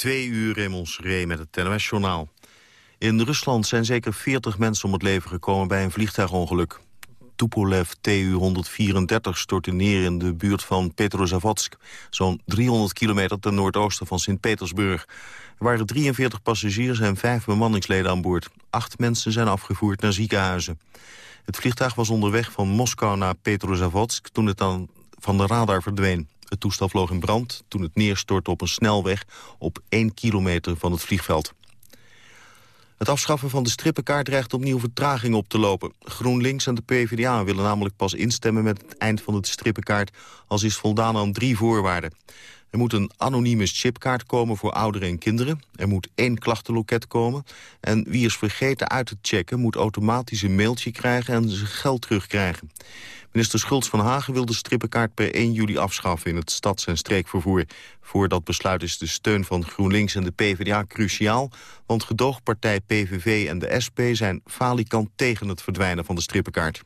Twee uur Raymond Ree met het NOS-journaal. In Rusland zijn zeker 40 mensen om het leven gekomen bij een vliegtuigongeluk. Tupolev Tu-134 stortte neer in de buurt van Petrozavodsk... zo'n 300 kilometer ten noordoosten van Sint-Petersburg. Er waren 43 passagiers en vijf bemanningsleden aan boord. Acht mensen zijn afgevoerd naar ziekenhuizen. Het vliegtuig was onderweg van Moskou naar Petrozavodsk... toen het dan van de radar verdween. Het toestel vloog in brand toen het neerstortte op een snelweg... op 1 kilometer van het vliegveld. Het afschaffen van de strippenkaart dreigt opnieuw vertraging op te lopen. GroenLinks en de PvdA willen namelijk pas instemmen met het eind van de strippenkaart... als is voldaan aan drie voorwaarden. Er moet een anonieme chipkaart komen voor ouderen en kinderen. Er moet één klachtenloket komen. En wie is vergeten uit te checken moet automatisch een mailtje krijgen en zijn geld terugkrijgen. Minister Schultz van Hagen wil de strippenkaart per 1 juli afschaffen in het stads- en streekvervoer. Voor dat besluit is de steun van GroenLinks en de PvdA cruciaal, want gedoogpartij PVV en de SP zijn falikant tegen het verdwijnen van de strippenkaart.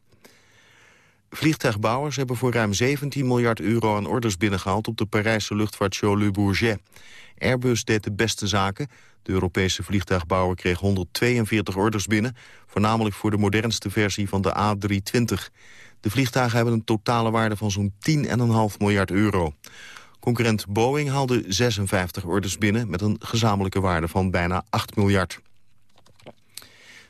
Vliegtuigbouwers hebben voor ruim 17 miljard euro aan orders binnengehaald op de Parijse luchtvaartshow Le Bourget. Airbus deed de beste zaken. De Europese vliegtuigbouwer kreeg 142 orders binnen, voornamelijk voor de modernste versie van de A320. De vliegtuigen hebben een totale waarde van zo'n 10,5 miljard euro. Concurrent Boeing haalde 56 orders binnen met een gezamenlijke waarde van bijna 8 miljard.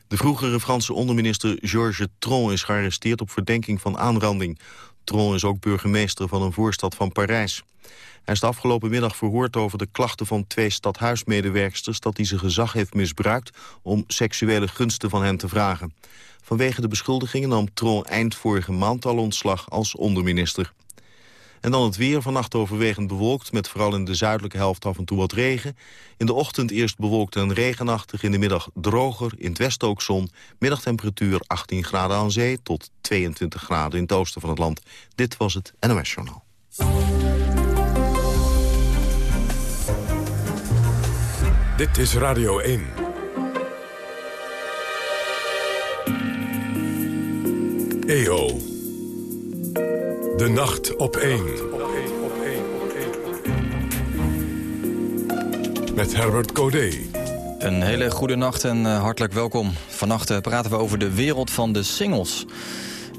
De vroegere Franse onderminister Georges Tron is gearresteerd op verdenking van aanranding. Tron is ook burgemeester van een voorstad van Parijs. Hij is de afgelopen middag verhoord over de klachten van twee stadhuismedewerksters... dat hij zijn gezag heeft misbruikt om seksuele gunsten van hen te vragen. Vanwege de beschuldigingen nam Tron eind vorige maand al ontslag als onderminister. En dan het weer, vannacht overwegend bewolkt... met vooral in de zuidelijke helft af en toe wat regen. In de ochtend eerst bewolkt en regenachtig. In de middag droger, in het westen ook zon. Middagtemperatuur 18 graden aan zee tot 22 graden in het oosten van het land. Dit was het NOS Journaal. Dit is Radio 1. EO. De nacht op 1. Met Herbert Codé. Een hele goede nacht en uh, hartelijk welkom. Vannacht uh, praten we over de wereld van de singles.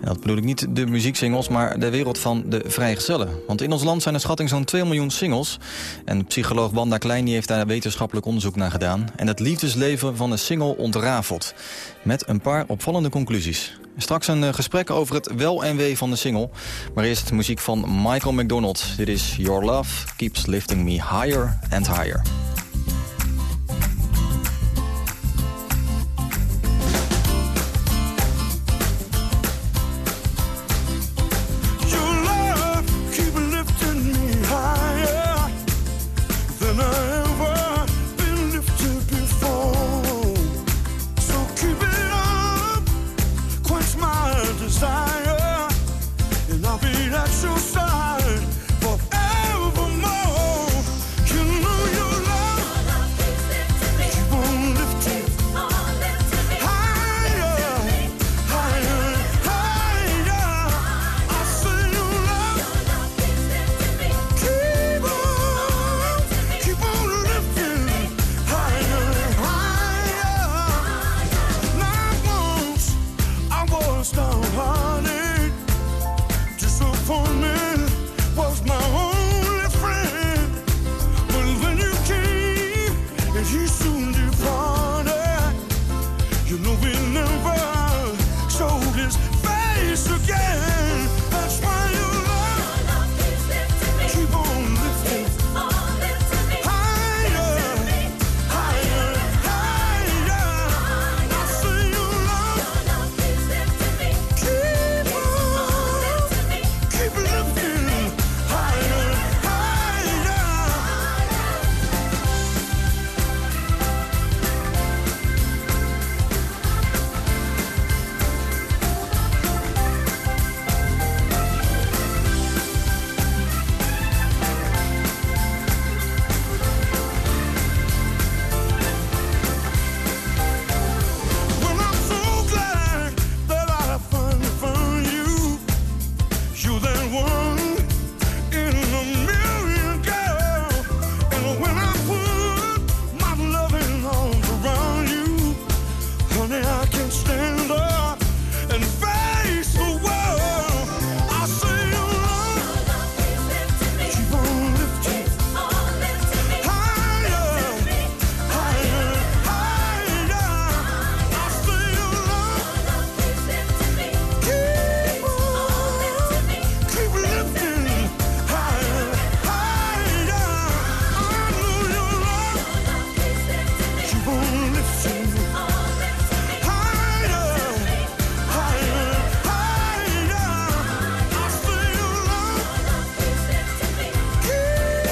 En dat bedoel ik niet de muzieksingles, maar de wereld van de vrijgezellen. Want in ons land zijn er schatting zo'n 2 miljoen singles. En psycholoog Wanda Klein die heeft daar wetenschappelijk onderzoek naar gedaan. En het liefdesleven van een single ontrafeld. Met een paar opvallende conclusies. Straks een uh, gesprek over het wel en wee van de single. Maar eerst muziek van Michael McDonald. Dit is Your Love Keeps Lifting Me Higher and Higher.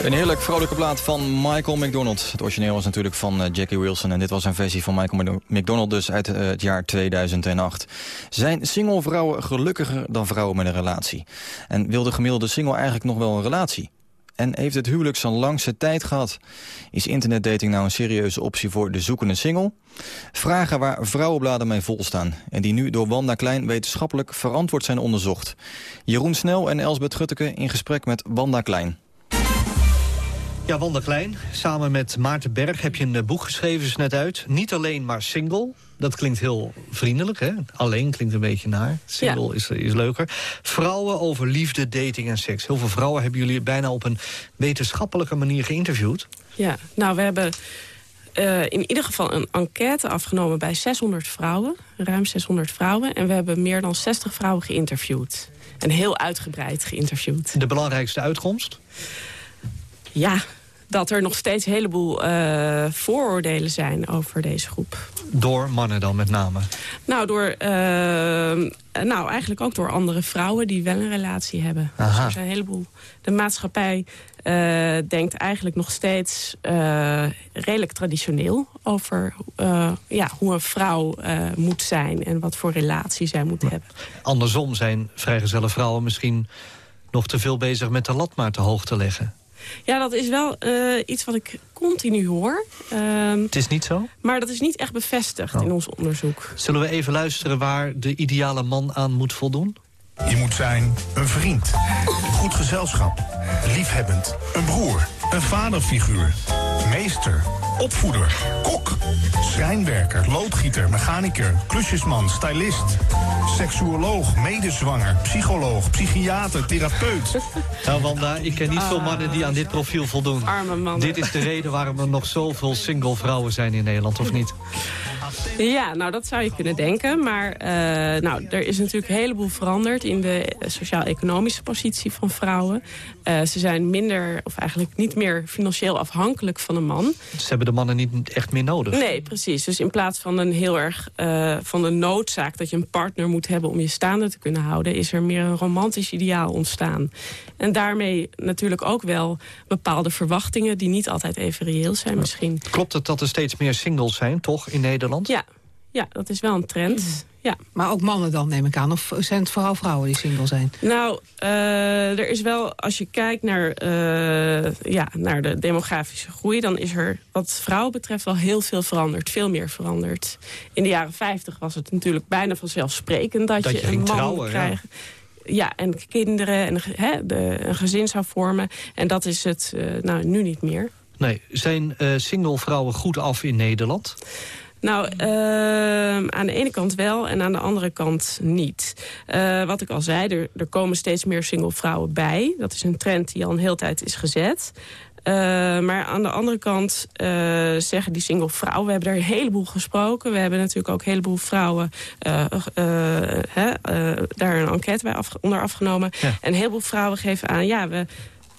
Een heerlijk vrolijke plaat van Michael McDonald. Het origineel was natuurlijk van uh, Jackie Wilson... en dit was een versie van Michael McDonald dus uit uh, het jaar 2008. Zijn single vrouwen gelukkiger dan vrouwen met een relatie? En wil de gemiddelde single eigenlijk nog wel een relatie? En heeft het huwelijk zo'n langste tijd gehad? Is internetdating nou een serieuze optie voor de zoekende single? Vragen waar vrouwenbladen mee volstaan... en die nu door Wanda Klein wetenschappelijk verantwoord zijn onderzocht. Jeroen Snel en Elsbeth Gutteke in gesprek met Wanda Klein. Ja, Wanda Klein, samen met Maarten Berg heb je een eh, boek geschreven, is net uit. Niet alleen maar single. Dat klinkt heel vriendelijk, hè? Alleen klinkt een beetje naar. Single is, is leuker. Vrouwen over liefde, dating en seks. Heel veel vrouwen hebben jullie bijna op een wetenschappelijke manier geïnterviewd. Ja, nou, we hebben uh, in ieder geval een enquête afgenomen bij 600 vrouwen. Ruim 600 vrouwen. En we hebben meer dan 60 vrouwen geïnterviewd. En heel uitgebreid geïnterviewd. De belangrijkste uitkomst? Ja, dat er nog steeds een heleboel uh, vooroordelen zijn over deze groep. Door mannen dan met name? Nou, door, uh, nou eigenlijk ook door andere vrouwen die wel een relatie hebben. Dus er zijn een heleboel... De maatschappij uh, denkt eigenlijk nog steeds redelijk traditioneel... over ja, hoe een vrouw moet zijn en wat voor relatie zij moet hebben. Andersom zijn vrijgezelle vrouwen misschien nog te veel bezig met de lat maar te hoog te leggen. Ja, dat is wel uh, iets wat ik continu hoor. Uh, het is niet zo? Maar dat is niet echt bevestigd oh. in ons onderzoek. Zullen we even luisteren waar de ideale man aan moet voldoen? Je moet zijn een vriend, goed gezelschap, liefhebbend, een broer, een vaderfiguur, meester, opvoeder, kok, schrijnwerker, loodgieter, mechanicur, klusjesman, stylist, seksuoloog, medezwanger, psycholoog, psychiater, therapeut. Nou Wanda, ik ken niet veel mannen die aan dit profiel voldoen. Arme mannen. Dit is de reden waarom er nog zoveel single vrouwen zijn in Nederland, of niet? Ja, nou dat zou je kunnen denken. Maar uh, nou, er is natuurlijk een heleboel veranderd in de sociaal-economische positie van vrouwen. Uh, ze zijn minder, of eigenlijk niet meer financieel afhankelijk van een man. Ze hebben de mannen niet echt meer nodig. Nee, precies. Dus in plaats van een heel erg uh, van de noodzaak dat je een partner moet hebben om je staande te kunnen houden, is er meer een romantisch ideaal ontstaan. En daarmee natuurlijk ook wel bepaalde verwachtingen die niet altijd even reëel zijn misschien. Klopt het dat er steeds meer singles zijn, toch, in Nederland? Ja, ja dat is wel een trend. Ja. Maar ook mannen dan, neem ik aan? Of zijn het vooral vrouwen die single zijn? Nou, uh, er is wel, als je kijkt naar, uh, ja, naar de demografische groei... dan is er wat vrouwen betreft wel heel veel veranderd. Veel meer veranderd. In de jaren 50 was het natuurlijk bijna vanzelfsprekend... dat, dat je, je een man trouwen, krijgt. Ja. ja. en kinderen en he, de, een gezin zou vormen. En dat is het uh, nou, nu niet meer. Nee, zijn single vrouwen goed af in Nederland? Nou, uh, aan de ene kant wel en aan de andere kant niet. Uh, wat ik al zei, er, er komen steeds meer single vrouwen bij. Dat is een trend die al een hele tijd is gezet. Uh, maar aan de andere kant uh, zeggen die single vrouwen... we hebben er een heleboel gesproken. We hebben natuurlijk ook een heleboel vrouwen... Uh, daar een enquête bij af, onder afgenomen. Ja. En een heleboel vrouwen geven aan... ja, we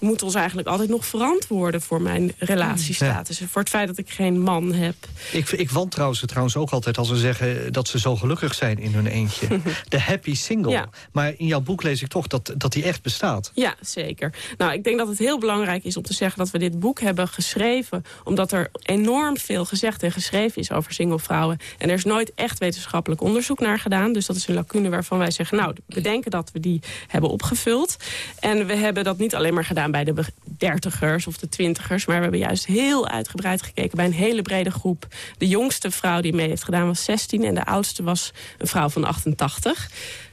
moet ons eigenlijk altijd nog verantwoorden voor mijn relatiestatus. Voor het feit dat ik geen man heb. Ik, ik wantrouw ze trouwens ook altijd als ze zeggen dat ze zo gelukkig zijn in hun eentje. De happy single. Ja. Maar in jouw boek lees ik toch dat, dat die echt bestaat. Ja, zeker. Nou, ik denk dat het heel belangrijk is om te zeggen dat we dit boek hebben geschreven. Omdat er enorm veel gezegd en geschreven is over single vrouwen. En er is nooit echt wetenschappelijk onderzoek naar gedaan. Dus dat is een lacune waarvan wij zeggen, nou, we denken dat we die hebben opgevuld. En we hebben dat niet alleen maar gedaan bij de dertigers of de twintigers. Maar we hebben juist heel uitgebreid gekeken bij een hele brede groep. De jongste vrouw die mee heeft gedaan was 16 en de oudste was een vrouw van 88.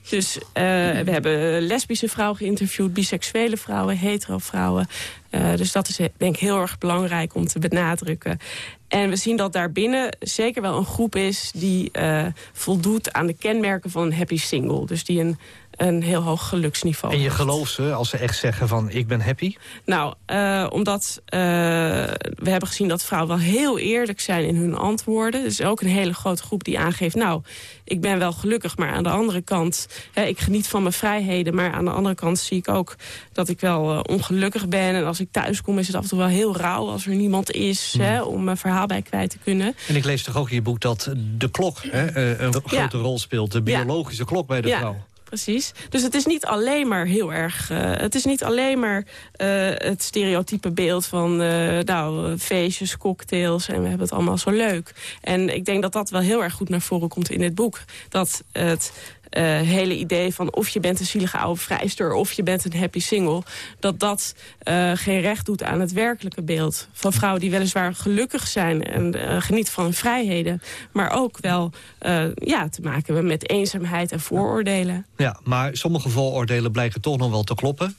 Dus uh, we hebben lesbische vrouwen geïnterviewd, biseksuele vrouwen, hetero vrouwen. Uh, dus dat is denk ik heel erg belangrijk om te benadrukken. En we zien dat daarbinnen zeker wel een groep is die voldoet aan de kenmerken van een happy single. Dus die een een heel hoog geluksniveau. En je gelooft ze als ze echt zeggen van ik ben happy? Nou, uh, omdat uh, we hebben gezien dat vrouwen wel heel eerlijk zijn in hun antwoorden. Is ook een hele grote groep die aangeeft... nou, ik ben wel gelukkig, maar aan de andere kant... Hè, ik geniet van mijn vrijheden, maar aan de andere kant zie ik ook... dat ik wel uh, ongelukkig ben. En als ik thuis kom is het af en toe wel heel rauw als er niemand is... Hmm. Hè, om mijn verhaal bij kwijt te kunnen. En ik lees toch ook in je boek dat de klok hè, een ja. grote rol speelt. De biologische ja. klok bij de ja. vrouw. Precies. Dus het is niet alleen maar heel erg... Uh, het is niet alleen maar uh, het stereotype beeld van... Uh, nou, feestjes, cocktails en we hebben het allemaal zo leuk. En ik denk dat dat wel heel erg goed naar voren komt in dit boek. Dat het uh, hele idee van of je bent een zielige oude vrijster... of je bent een happy single... dat dat uh, geen recht doet aan het werkelijke beeld. Van vrouwen die weliswaar gelukkig zijn en uh, genieten van hun vrijheden... maar ook wel ja, te maken hebben met eenzaamheid en vooroordelen. Ja, maar sommige vooroordelen blijken toch nog wel te kloppen.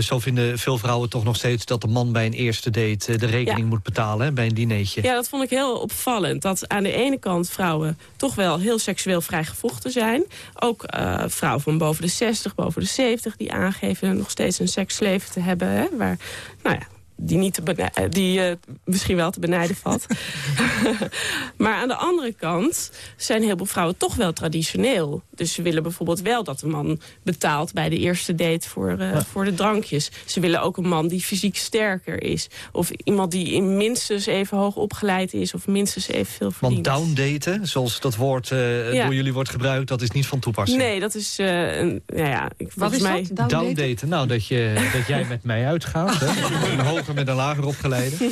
zo vinden veel vrouwen toch nog steeds dat de man bij een eerste date... de rekening ja. moet betalen hè, bij een dinertje. Ja, dat vond ik heel opvallend. Dat aan de ene kant vrouwen toch wel heel seksueel vrijgevochten zijn... Ook uh, vrouwen van boven de 60, boven de 70... die aangeven nog steeds een seksleven te hebben. Hè, waar, nou ja, die, niet te die uh, misschien wel te benijden valt. maar aan de andere kant zijn heel veel vrouwen toch wel traditioneel. Dus ze willen bijvoorbeeld wel dat de man betaalt bij de eerste date voor, uh, ja. voor de drankjes. Ze willen ook een man die fysiek sterker is. Of iemand die in minstens even hoog opgeleid is. Of minstens even veel verdient. Want downdaten, zoals dat woord uh, ja. door jullie wordt gebruikt... dat is niet van toepassing. Nee, dat is... een, nou ja, ik, Wat is mij... dat? Downdaten? downdaten? Nou, dat, je, dat jij met mij uitgaat. Hè? Een hoger met een lager opgeleide.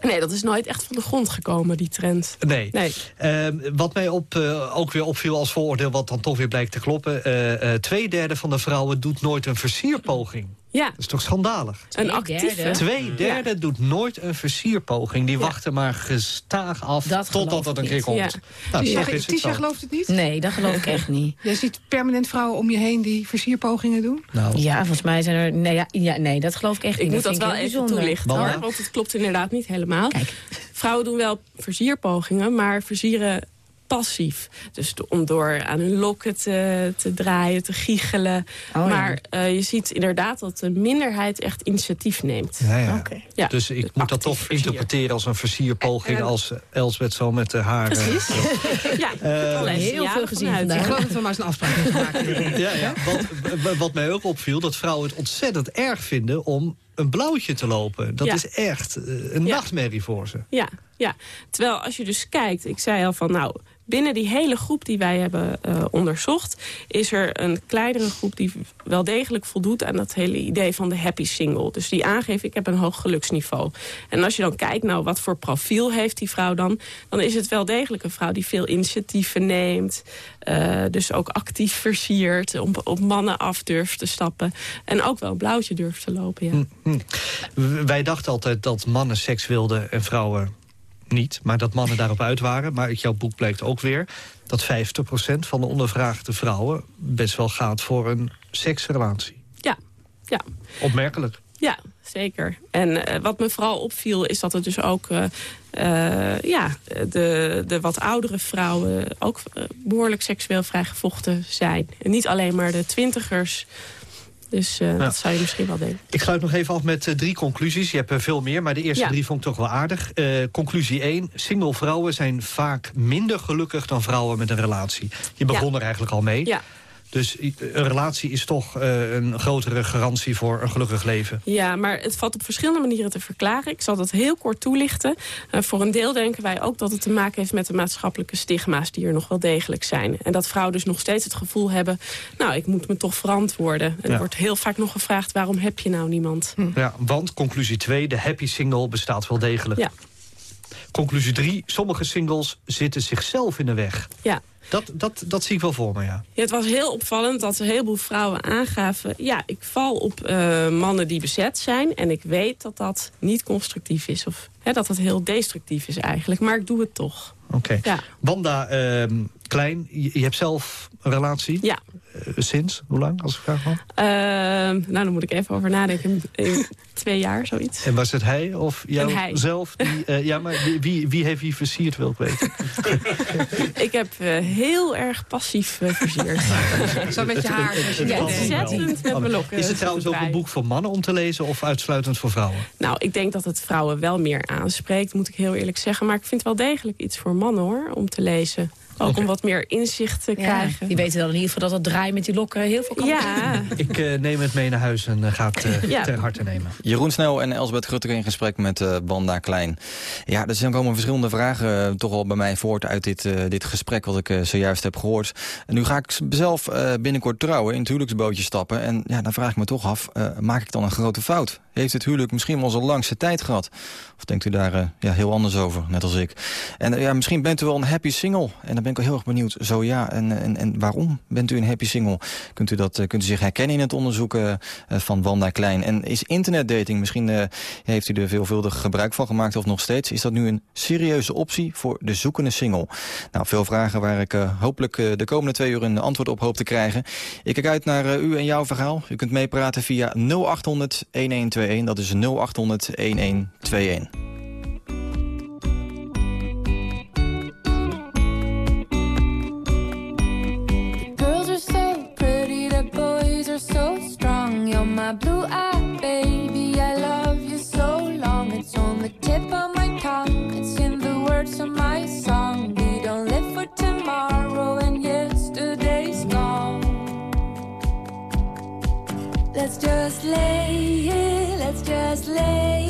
Nee, dat is nooit echt van de grond gekomen, die trend. Nee. nee. Uh, wat mij op, uh, ook weer opviel als vooroordeel, wat dan toch weer blijkt te kloppen... Uh, twee derde van de vrouwen doet nooit een versierpoging. Ja. Dat is toch schandalig? Een actieve. Twee derde ja. doet nooit een versierpoging. Die ja. wachten maar gestaag af dat totdat dat een keer komt. Ja. Nou, Tisha, Tisha gelooft het niet? Nee, dat geloof ik echt niet. Je ziet permanent vrouwen om je heen die versierpogingen doen? Nou. Ja, volgens mij zijn er... Nee, ja, ja, nee dat geloof ik echt ik niet. Ik moet dat, wel even bijzonder. toelichten, hoor, want het klopt inderdaad niet helemaal. Kijk. Vrouwen doen wel versierpogingen, maar versieren passief. Dus om door aan hun lokken te, te draaien, te giechelen. Oh, maar ja. uh, je ziet inderdaad dat de minderheid echt initiatief neemt. Ja, ja. Okay. ja. Dus ik moet dat toch versier. interpreteren als een versierpoging... Uh, als Elsbeth zo met haar... Precies. ja, uh, heel veel gezien vandaag. Ik geloof dat we maar eens een afspraak moeten maken. ja, ja. Wat, wat mij ook opviel, dat vrouwen het ontzettend erg vinden... om een blauwtje te lopen. Dat ja. is echt een ja. nachtmerrie voor ze. Ja, ja, terwijl als je dus kijkt... ik zei al van, nou, binnen die hele groep die wij hebben uh, onderzocht... is er een kleinere groep die wel degelijk voldoet aan dat hele idee van de happy single. Dus die aangeeft, ik heb een hoog geluksniveau. En als je dan kijkt, nou, wat voor profiel heeft die vrouw dan... dan is het wel degelijk een vrouw die veel initiatieven neemt... Uh, dus ook actief versiert, op, op mannen af durft te stappen... en ook wel blauwtje durft te lopen, ja. Hm, hm. Wij dachten altijd dat mannen seks wilden en vrouwen niet, maar dat mannen daarop uit waren. Maar uit jouw boek blijkt ook weer dat 50% van de ondervraagde vrouwen... best wel gaat voor een seksrelatie. Ja, ja. Opmerkelijk. Ja, zeker. En uh, wat me vooral opviel is dat er dus ook... Uh, uh, ja, de, de wat oudere vrouwen ook behoorlijk seksueel vrijgevochten zijn. En niet alleen maar de twintigers... Dus uh, ja. dat zou je misschien wel denken. Ik sluit nog even af met uh, drie conclusies. Je hebt er veel meer, maar de eerste ja. drie vond ik toch wel aardig. Uh, conclusie 1. Single vrouwen zijn vaak minder gelukkig dan vrouwen met een relatie. Je begon ja. er eigenlijk al mee. Ja. Dus een relatie is toch uh, een grotere garantie voor een gelukkig leven. Ja, maar het valt op verschillende manieren te verklaren. Ik zal dat heel kort toelichten. Uh, voor een deel denken wij ook dat het te maken heeft met de maatschappelijke stigma's... die er nog wel degelijk zijn. En dat vrouwen dus nog steeds het gevoel hebben... nou, ik moet me toch verantwoorden. En Ja. er wordt heel vaak nog gevraagd... waarom heb je nou niemand? Ja, want conclusie 2, de happy single bestaat wel degelijk. Ja. Conclusie 3, sommige singles zitten zichzelf in de weg. Ja. Dat, dat, dat zie ik wel voor me, ja. Ja, het was heel opvallend dat een heleboel vrouwen aangaven... ja, ik val op uh, mannen die bezet zijn... en ik weet dat dat niet constructief is. Of hè, dat dat heel destructief is eigenlijk. Maar ik doe het toch. Oké. Okay. Ja. Wanda uh, Klein, je, je, hebt zelf een relatie? Ja. Uh, sinds? Hoe lang, als ik vraag mag? nou, dan moet ik even over nadenken. In twee jaar, zoiets. En was het hij of jouzelf? Die, ja, maar wie, wie heeft wie versierd, wil ik weten. ik heb heel erg passief versierd. Zo met je haar. Ja, ontzettend met mijn lokken. Is het trouwens ook een boek voor mannen om te lezen... of uitsluitend voor vrouwen? Nou, ik denk dat het vrouwen wel meer aanspreekt, moet ik heel eerlijk zeggen. Maar ik vind wel degelijk iets voor mannen, hoor, om te lezen. Ook om wat meer inzicht te krijgen. Die weten dan in ieder geval dat het draaien met die lokken heel veel kan Ja. Ik uh, neem het mee naar huis en uh, ga het uh, ja. ter harte nemen. Jeroen Snel en Elsbeth Grutter in gesprek met Wanda Klein. Ja, er zijn komen verschillende vragen toch al bij mij voort uit dit, dit gesprek wat ik zojuist heb gehoord. En nu ga ik zelf binnenkort trouwen, in het huwelijksbootje stappen. En ja, dan vraag ik me toch af, maak ik dan een grote fout? Heeft het huwelijk misschien wel zo'n langste tijd gehad? Of denkt u daar ja, heel anders over, net als ik? En ja, misschien bent u wel een happy single. En dan ben ik wel heel erg benieuwd, zo ja, en, en, en waarom bent u een happy single? Kunt u, dat, kunt u zich herkennen in het onderzoek van Wanda Klein? En is internetdating, misschien heeft u er veelvuldig gebruik van gemaakt of nog steeds... is dat nu een serieuze optie voor de zoekende single? Nou, veel vragen waar ik hopelijk de komende twee uur een antwoord op hoop te krijgen. Ik kijk uit naar u en jouw verhaal. U kunt meepraten via 0800 1121, dat is 0800 1121. my blue eye, baby. I love you so long. It's on the tip of my tongue. It's in the words of my song. We don't live for tomorrow, and yesterday's gone. Let's just lay let's just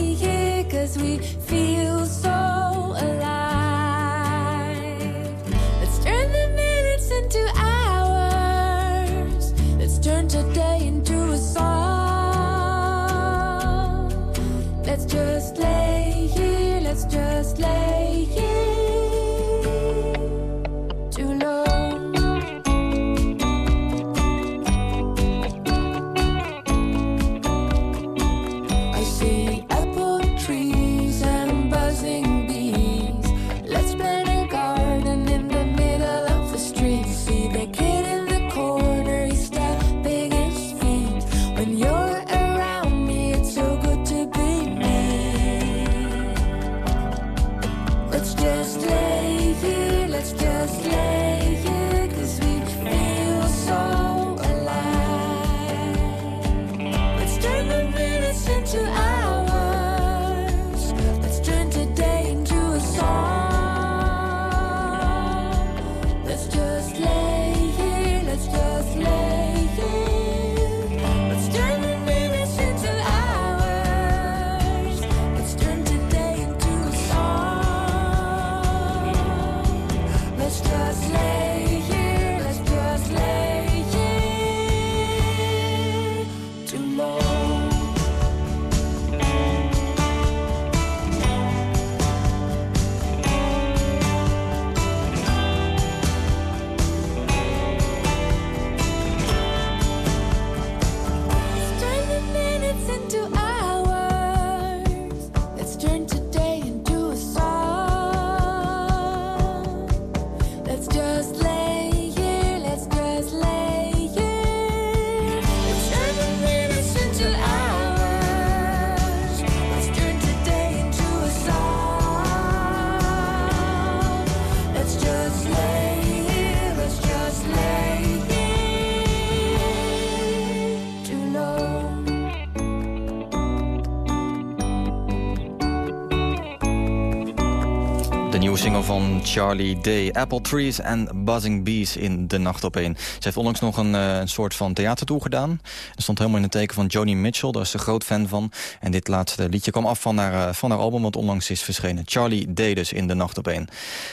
Van Charlie Day, Apple Trees and Buzzing Bees in De Nacht op één. Ze heeft onlangs nog een, eh, een soort van theatertour gedaan. Er stond helemaal in het teken van Joni Mitchell, daar is ze groot fan van. En dit laatste liedje kwam af van haar, eh, van haar album, wat onlangs is verschenen. Charlie Day dus in De Nacht op één.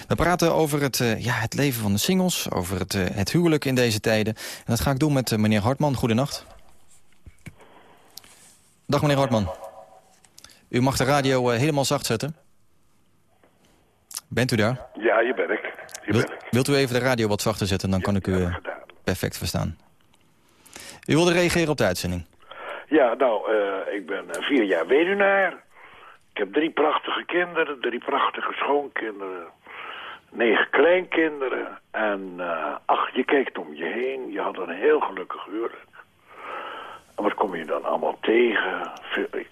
We praten over het, eh, ja, het leven van de singles, over het, het huwelijk in deze tijden. En dat ga ik doen met meneer Hartman. Goedenacht. Dag meneer Hartman. U mag de radio helemaal zacht zetten. Bent u daar? Ja, hier ben ik. Hier Wil- ben ik. wilt u even de radio wat zachter zetten, dan kan ik u eh, perfect verstaan. U wilde reageren op de uitzending. Ja, nou, eh, ik ben eh, vier jaar weduwnaar. Ik heb drie prachtige kinderen, drie prachtige schoonkinderen. Negen kleinkinderen. En ach, je kijkt om je heen. Je had een heel gelukkig huwelijk. En wat kom je dan allemaal tegen?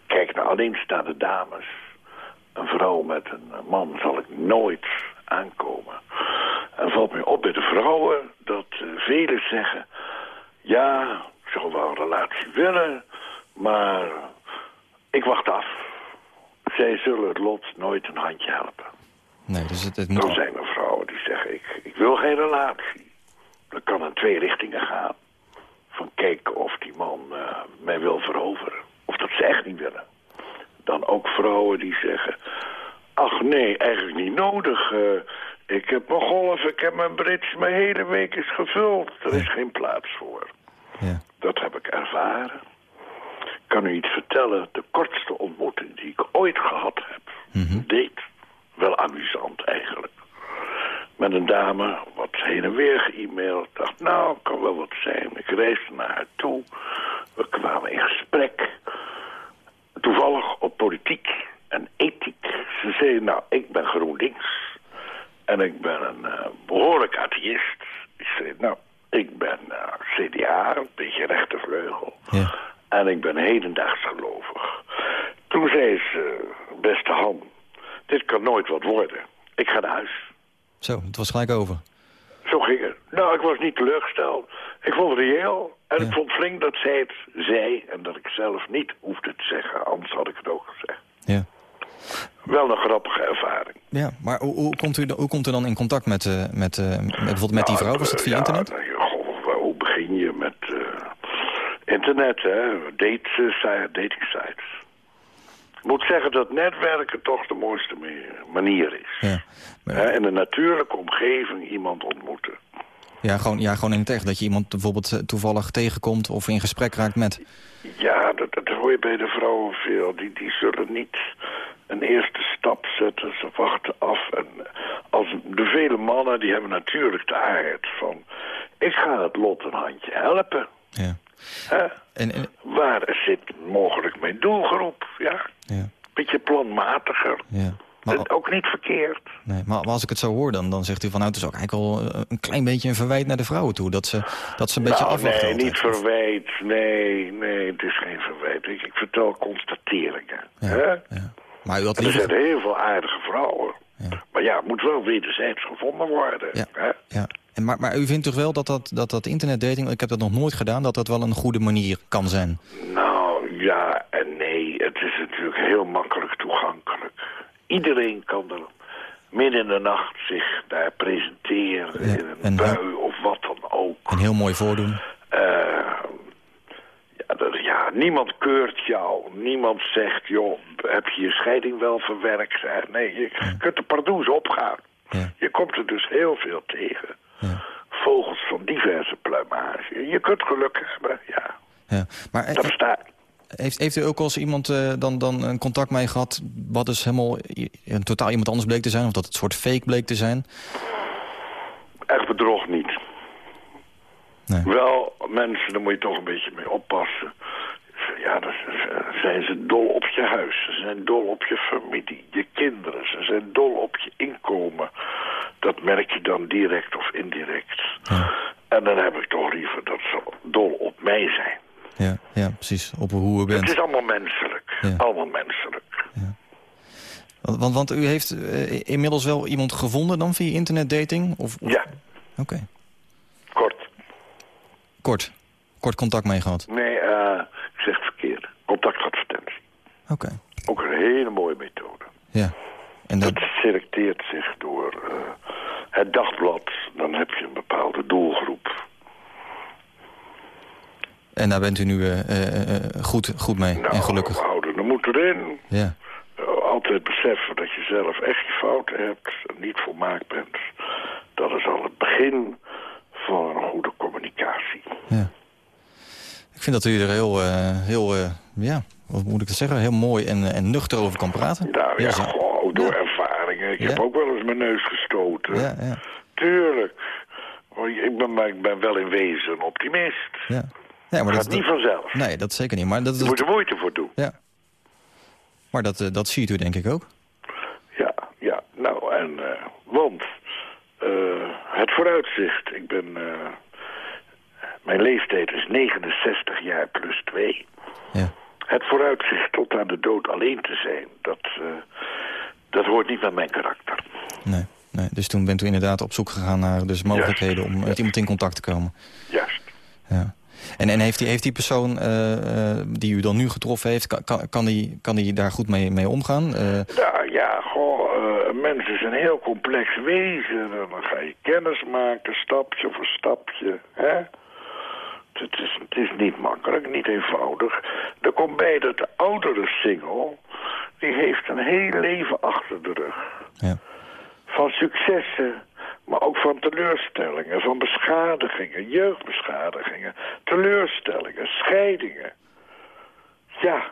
Kijk naar alleenstaande dames. Een vrouw met een man zal ik nooit aankomen. En valt mij op bij de vrouwen dat eh, velen zeggen... Ja, ik zou wel een relatie willen, maar ik wacht af. Zij zullen het lot nooit een handje helpen. Nee, dus het, het Dan moet... zijn er vrouwen die zeggen, ik, ik wil geen relatie. Dat kan in twee richtingen gaan. Van kijken of die man eh, mij wil veroveren. Of dat ze echt niet willen. Dan ook vrouwen die zeggen... Ach nee, eigenlijk niet nodig. Eh, ik heb mijn golf, ik heb mijn bridge, mijn hele week is gevuld. Er is geen plaats voor. Ja. Dat heb ik ervaren. Ik kan u iets vertellen. De kortste ontmoeting die ik ooit gehad heb. Deed. Wel amusant eigenlijk. Met een dame, wat heen en weer ge-mailed. dacht, nou, kan wel wat zijn. Ik reisde naar haar toe. We kwamen in gesprek. Toevallig op politiek en ethiek. Ze zei, nou, ik ben GroenLinks. En ik ben een eh, behoorlijk atheïst. Ik zei, nou, ik ben eh, CDA, een beetje rechtervleugel. Ja. En ik ben hedendaags gelovig. Toen zei ze, beste Han, dit kan nooit wat worden. Ik ga naar huis. Zo, het was gelijk over. Zo ging het. Nou, ik was niet teleurgesteld. Ik vond het reëel. En ik vond flink dat zij het zei en dat ik zelf niet hoefde te zeggen. Anders had ik het ook gezegd. Ja. Wel een grappige ervaring. Ja, maar hoe, hoe, komt, u, dan- hoe komt u dan in contact met, eh, met, eh, met, bijvoorbeeld met die Nou, vrouw? Was dat eh, via ja, internet ja, goh, hoe begin je met eh, internet, hè? Date, eh, si- dating sites. Ik moet zeggen dat netwerken toch de mooiste me- manier is. Ja. Hè, in een natuurlijke omgeving iemand ontmoeten. Ja, gewoon, ja, gewoon in het echt. Dat je iemand bijvoorbeeld eh, toevallig tegenkomt of in gesprek raakt met. Ja, dat, dat hoor je bij de vrouwen veel. Die, die zullen niet een eerste stap zetten. Ze wachten af. En als de vele mannen, die hebben natuurlijk de aard van... ik ga het lot een handje helpen. Ja. Hè? En, en, Waar zit mogelijk mijn doelgroep? Ja, ja, beetje planmatiger. ja. Maar, ook niet verkeerd. nee, maar als ik het zo hoor, dan, dan zegt u van... nou, het is ook eigenlijk al eh, een klein beetje een verwijt naar de vrouwen toe. Dat ze, dat ze een beetje nou, afwachten. nee, altijd. niet verwijt. Nee, nee, het is geen verwijt. Ik, ik vertel constateringen. Ja, Hè? ja. Maar u had En er liever... zijn heel veel aardige vrouwen. Ja. Maar ja, het moet wel wederzijds gevonden worden. Ja. Hè? Ja. En, maar, maar u vindt toch wel dat dat, dat dat internetdating... ik heb dat nog nooit gedaan, dat dat wel een goede manier kan zijn? Nou, ja en nee. Het is natuurlijk heel makkelijk toegankelijk. Iedereen kan er midden in de nacht zich daar presenteren... Ja, in een en- bui of wat dan ook. En heel mooi voordoen. Eh, ja, dat, ja, niemand keurt jou. Niemand zegt, joh, heb je je scheiding wel verwerkt? Nee, je kunt er pardoes opgaan. Ja. Je komt er dus heel veel tegen. Ja. Vogels van diverse pluimage. Je kunt geluk hebben, ja. Ja. Maar eh, Dat bestaat. Heeft, heeft u ook al eens iemand eh, dan, dan een contact mee gehad... wat dus helemaal i- een totaal iemand anders bleek te zijn... of dat het een soort fake bleek te zijn? Echt bedrog niet. Nee. Wel, mensen, daar moet je toch een beetje mee oppassen. Ja, dan zijn ze dol op je huis. Ze zijn dol op je familie, je kinderen. Ze zijn dol op je inkomen. Dat merk je dan direct of indirect. En dan heb ik toch liever dat ze dol op mij zijn. Ja, ja precies. Op hoe u Het bent. is allemaal menselijk. Ja. Allemaal menselijk. Want, want, want u heeft eh, inmiddels wel iemand gevonden dan via internetdating? Of, of- Ja, Oké. kort. Kort. Kort contact mee gehad. Nee, eh, ik zeg het verkeerd. Contactadvertentie. Oké. Ook een hele mooie methode. Ja. En dat, Het selecteert zich door eh, het dagblad. Dan heb je een bepaalde doelgroep. En daar bent u nu eh, eh, eh, goed, goed mee Nou, en gelukkig. we houden de moed erin. Ja. Altijd beseffen dat je zelf echt je fouten hebt. En niet volmaakt bent. Dat is al het begin van een goede communicatie. ja. Ik vind dat u er heel, heel ja, wat moet ik dat zeggen, heel mooi en, en nuchter over kan praten. Nou ja, door ervaringen. Ik Ja. heb ook wel eens mijn neus gestoten. Ja, ja, Tuurlijk. Ik ben, maar ik ben wel in wezen een optimist. ja. Ja maar Dat gaat niet vanzelf. Nee, dat zeker niet. Maar dat, Je moet er moeite voor doen. ja. maar dat, eh, dat ziet u denk ik ook. Ja, ja. Nou, en, eh, want eh, het vooruitzicht. Ik ben, mijn leeftijd is 69 jaar plus 2. Ja. Het vooruitzicht tot aan de dood alleen te zijn, dat, dat hoort niet bij mijn karakter. Nee, nee. Dus toen bent u inderdaad op zoek gegaan naar dus mogelijkheden om met iemand in contact te komen. Juist. Ja. En, en heeft, die, heeft die persoon eh, eh, die u dan nu getroffen heeft, kan, kan, die, kan die daar goed mee, mee omgaan? Eh, Nou ja, goh, een mens is een heel complex wezen. En dan ga je kennis maken, stapje voor stapje. Hè? Het is, het is niet makkelijk, niet eenvoudig. Er komt bij dat de oudere single... die heeft een heel leven achter de rug. Ja. Van successen, maar ook van teleurstellingen, van beschadigingen, jeugdbeschadigingen, teleurstellingen, scheidingen. Ja,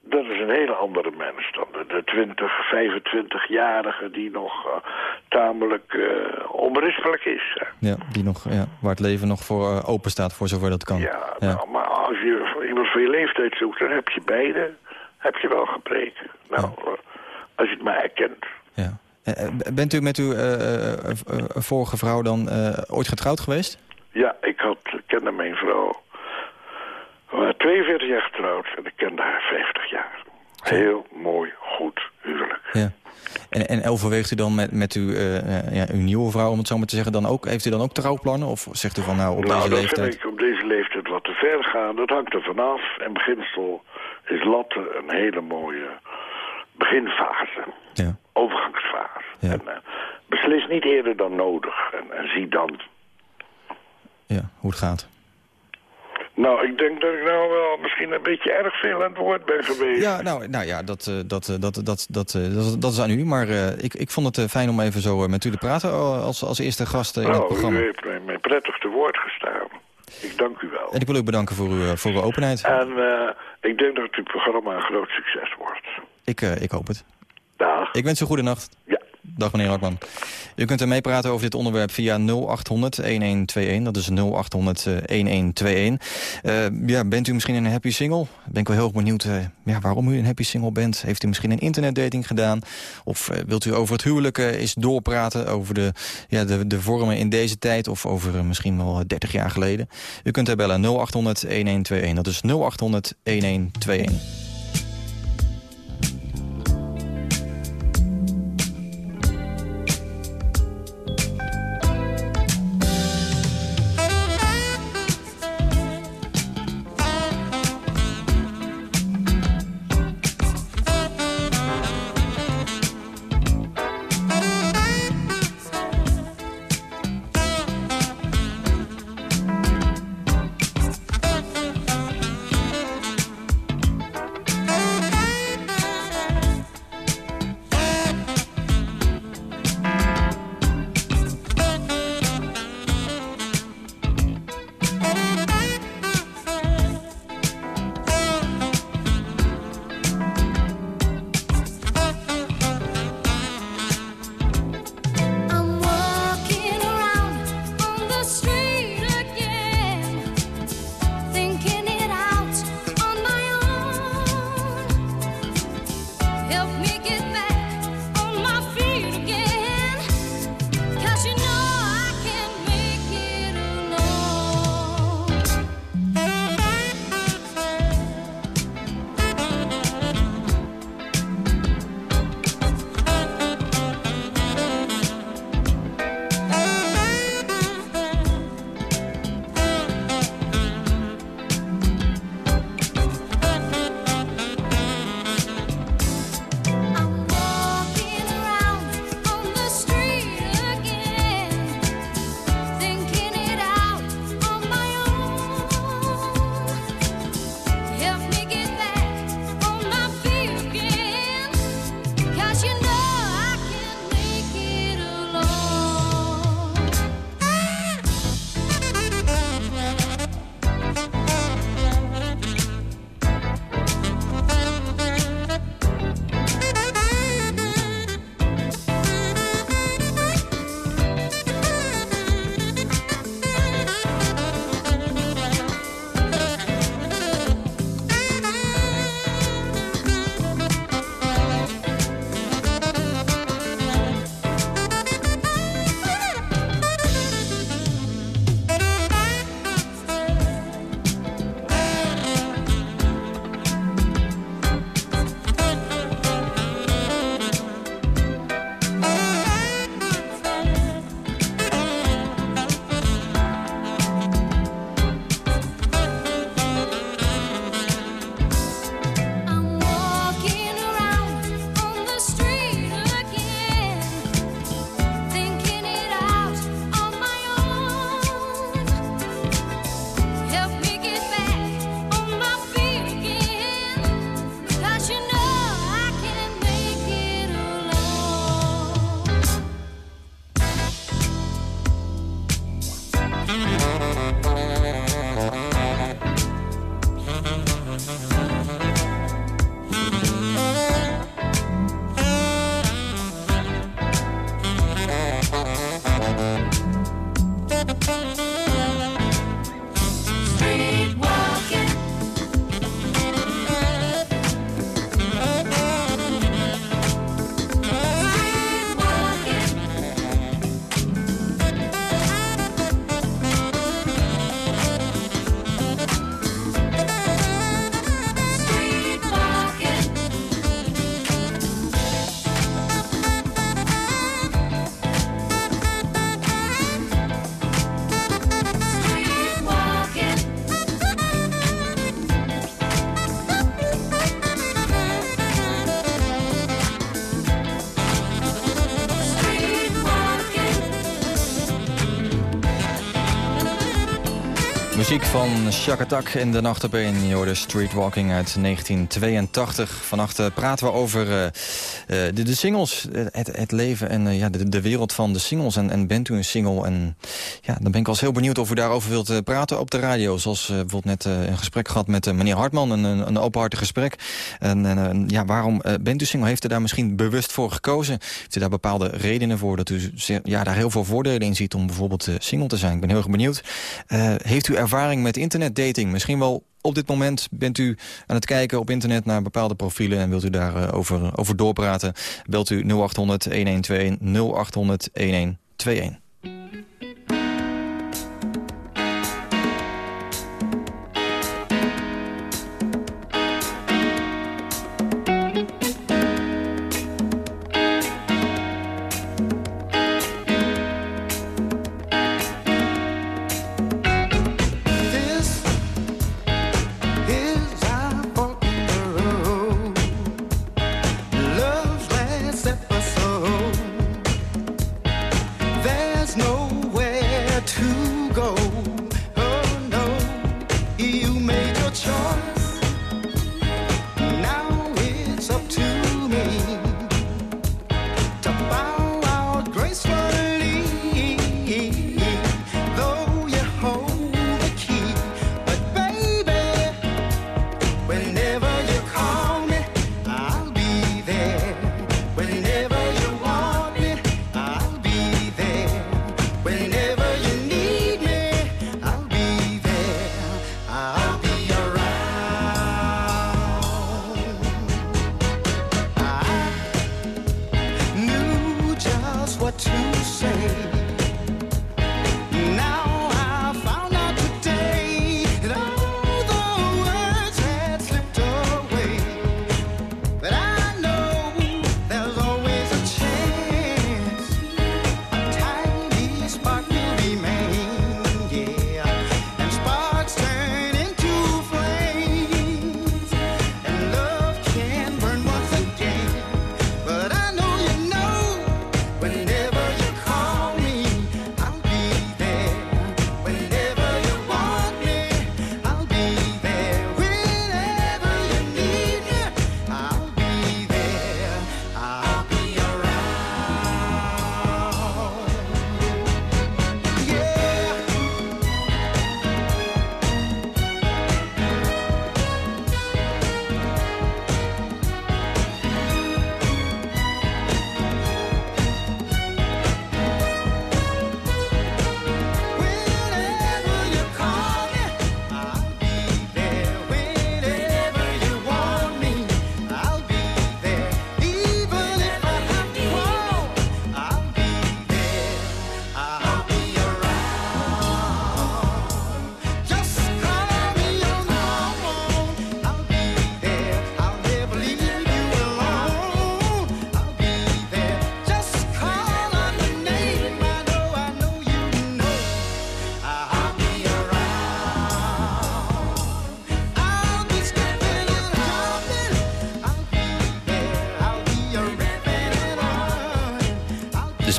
dat is een hele andere mens dan de, de 20, 25-jarige die nog eh, tamelijk eh, onberispelijk is. hè. Ja, die nog, ja, waar het leven nog voor eh, open staat, voor zover dat kan. Ja, nou, maar als je iemand van je leeftijd zoekt, dan heb je beide. Heb je wel gebreken. Nou, als je het maar erkent. Ja. Eh, eh, Bent u met uw eh, vorige vrouw dan ooit getrouwd geweest? Ja, ik had, kende mijn vrouw. We waren 42 jaar getrouwd en ik kende haar 50 jaar. Heel mooi, goed huwelijk. Ja. En, en overweegt u dan met, met uw, ja, uw nieuwe vrouw, om het zo maar te zeggen, dan ook, heeft u dan ook trouwplannen? Of zegt u van nou, op nou, deze dat leeftijd... vind ik op deze leeftijd wat te ver gaan. Dat hangt er vanaf. In beginsel is latte een hele mooie beginfase. Ja. Overgangsfase. En eh, beslis niet eerder dan nodig. En, en zie dan. Ja, hoe het gaat. Nou, ik denk dat ik nou wel misschien een beetje erg veel aan het woord ben geweest. Ja, nou, nou ja, dat, eh, dat, eh, dat, dat, dat, eh, dat, dat is aan u. Maar ik, ik vond het fijn om even zo met u te praten als, als eerste gast in het nou, programma. u heeft mij, prettig te woord gestaan. Ik dank u wel. En ik wil u bedanken voor uw, voor uw openheid. En ik denk dat uw programma een groot succes wordt. Ik, ik hoop het. Dag. Ik wens u een goede nacht. Dag meneer Hartman. U kunt er meepraten over dit onderwerp via 0800-1121. Dat is 0800-1121. Eh, ja, bent u misschien een happy single? Ben ik wel heel erg benieuwd eh, ja, waarom u een happy single bent. Heeft u misschien een internetdating gedaan? Of eh, wilt u over het huwelijk eh, eens doorpraten? Over de, ja, de, de vormen in deze tijd of over eh, misschien wel 30 jaar geleden? U kunt er bellen 0800-1121. Dat is 0800-1121. Muziek van Shakatak in de nacht op een. Je Streetwalking uit 1982. Vannacht eh, praten we over eh, eh, de, singles, het, het leven en ja, de, de wereld van de singles. En, en bent u een single? En dan ben ik wel eens heel benieuwd of u daarover wilt eh, praten op de radio. Zoals eh, bijvoorbeeld net eh, een gesprek gehad met meneer Hartman. Een, een, openhartig gesprek. En, en ja, waarom bent u single? Heeft u daar misschien bewust voor gekozen? Heeft u daar bepaalde redenen voor? Dat u ja, daar heel veel voordelen in ziet om bijvoorbeeld single te zijn? Ik ben heel erg benieuwd. Heeft u ervaring met internetdating? Misschien wel op dit moment bent u aan het kijken op internet naar bepaalde profielen... en wilt u daarover over, over doorpraten. Belt u 0800 1121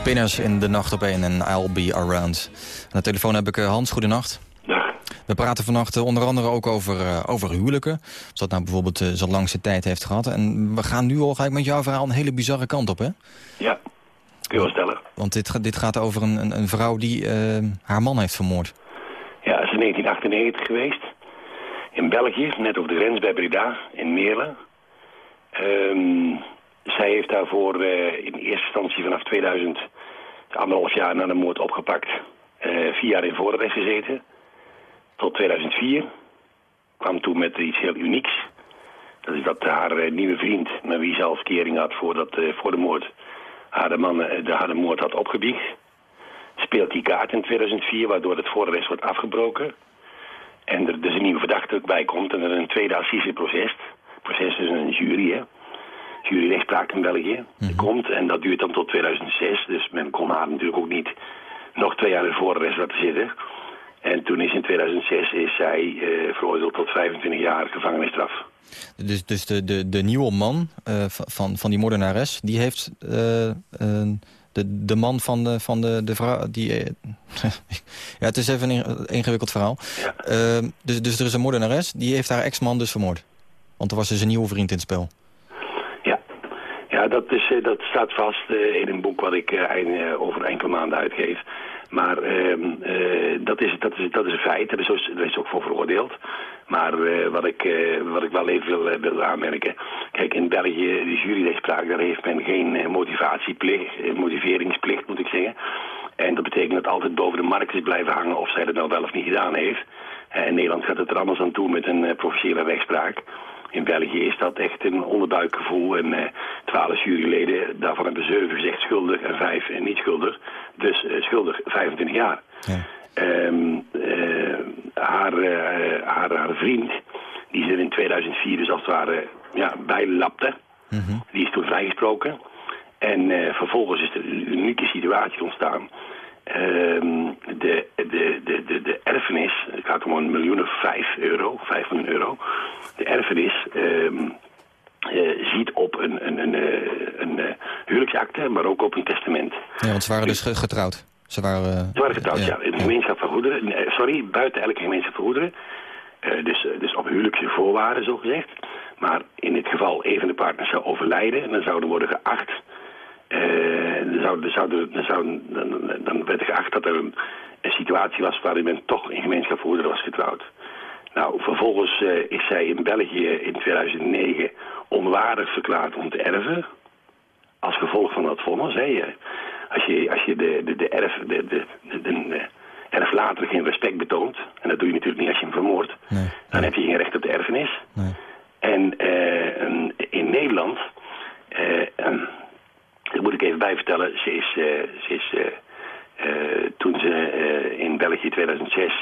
Spinners in de nacht op een en I'll be around. Aan de telefoon heb ik eh, Hans, goedenacht. We praten vannacht eh, onder andere ook over, eh, over huwelijken. Als dat nou bijvoorbeeld uh, zo'n langste tijd heeft gehad. En we gaan nu al ga ik met jouw verhaal een hele bizarre kant op, hè? Ja, kun je wel stellen. Want dit, dit gaat over een, een, een vrouw die haar man heeft vermoord. Ja, het is in 1998 geweest. In België, net over de grens bij Breda, in Meerlen. Ehm, zij heeft daarvoor in eerste instantie vanaf 2000, anderhalf jaar na de moord opgepakt. Eh, vier jaar in voorarrest gezeten. Tot 2004. Kwam toen met iets heel unieks. Dat is dat haar eh, nieuwe vriend, met wie ze al verkering had voor, dat, eh, voor de moord, haar de, man, de, haar de moord had opgebiecht. Speelt die kaart in 2004, waardoor het voorarrest wordt afgebroken. En er dus een nieuwe verdachte ook bij komt en er een tweede assiseproces. Proces is een jury, hè. Juryrechtspraak in België. Komt en dat duurt dan tot 2006. Dus men kon haar natuurlijk ook niet nog twee jaar in voorarrest laten zitten. En toen is in 2006 is zij eh, veroordeeld tot 25 jaar gevangenisstraf. Dus, dus de, de, de nieuwe man eh, van, van die moordenares, die heeft eh, De, de man van de, van de, de vrouw... Die, ja, het is even een ing- ingewikkeld verhaal. Ehm, dus, dus er is een moordenares, die heeft haar ex-man dus vermoord. Want er was dus een nieuwe vriend in het spel. Dat, is, eh, dat staat vast eh, in een boek wat ik eh, over enkele maanden uitgeef. Maar ehm, eh, dat, is, dat, is, dat is een feit, daar is, ook- ook voor veroordeeld. Maar wat, ik, wat ik wel even wil, wil aanmerken... Kijk, in België, de juryrechtspraak, daar heeft men geen motivatieplicht, motiveringsplicht moet ik zeggen. En dat betekent dat altijd boven de markt is blijven hangen of zij dat nou wel of niet gedaan heeft. In Nederland gaat het er anders aan toe met een professionele rechtspraak. In België is dat echt een onderbuikgevoel. En eh, twaalf juryleden, daarvan hebben zeven gezegd schuldig en vijf eh, niet schuldig. Dus eh, schuldig 25 jaar. Ehm, eh, haar, haar, haar vriend, die ze in 2004 dus als het ware ja, bijlapte, die is toen vrijgesproken. En vervolgens is er een unieke situatie ontstaan. Ehm, de, de, de, de, de erfenis, het gaat om een miljoen of vijf euro, vijf miljoen euro. De erfenis ehm, eh, ziet op een, een, een, eh, een, eh, huwelijksakte, maar ook op een testament. Ja, want ze waren dus ge- getrouwd. Ze waren... eh, Ze waren getrouwd, ja. In een gemeenschap van goederen. Sorry, buiten elke gemeenschap van goederen. Eh, dus, eh, dus op huwelijkse voorwaarden, zo gezegd. Maar in het geval een van de partners zou overlijden... dan zouden worden geacht... eh, dan, zou, dan, zou, dan, zou, dan, dan werd er geacht dat er een, een situatie was... waarin men toch in gemeenschap goederen was getrouwd. Nou, vervolgens eh, is zij in België in 2009 onwaardig verklaard om te erven. Als gevolg van dat vonnis. Hè. Als je, als je de, de, de, erf, de, de, de, de erflater geen respect betoont... en dat doe je natuurlijk niet als je hem vermoordt... dan heb je geen recht op de erfenis. En eh, in Nederland... dat moet ik even bijvertellen. Ze is, eh, ze is eh, eh, toen ze in België 2006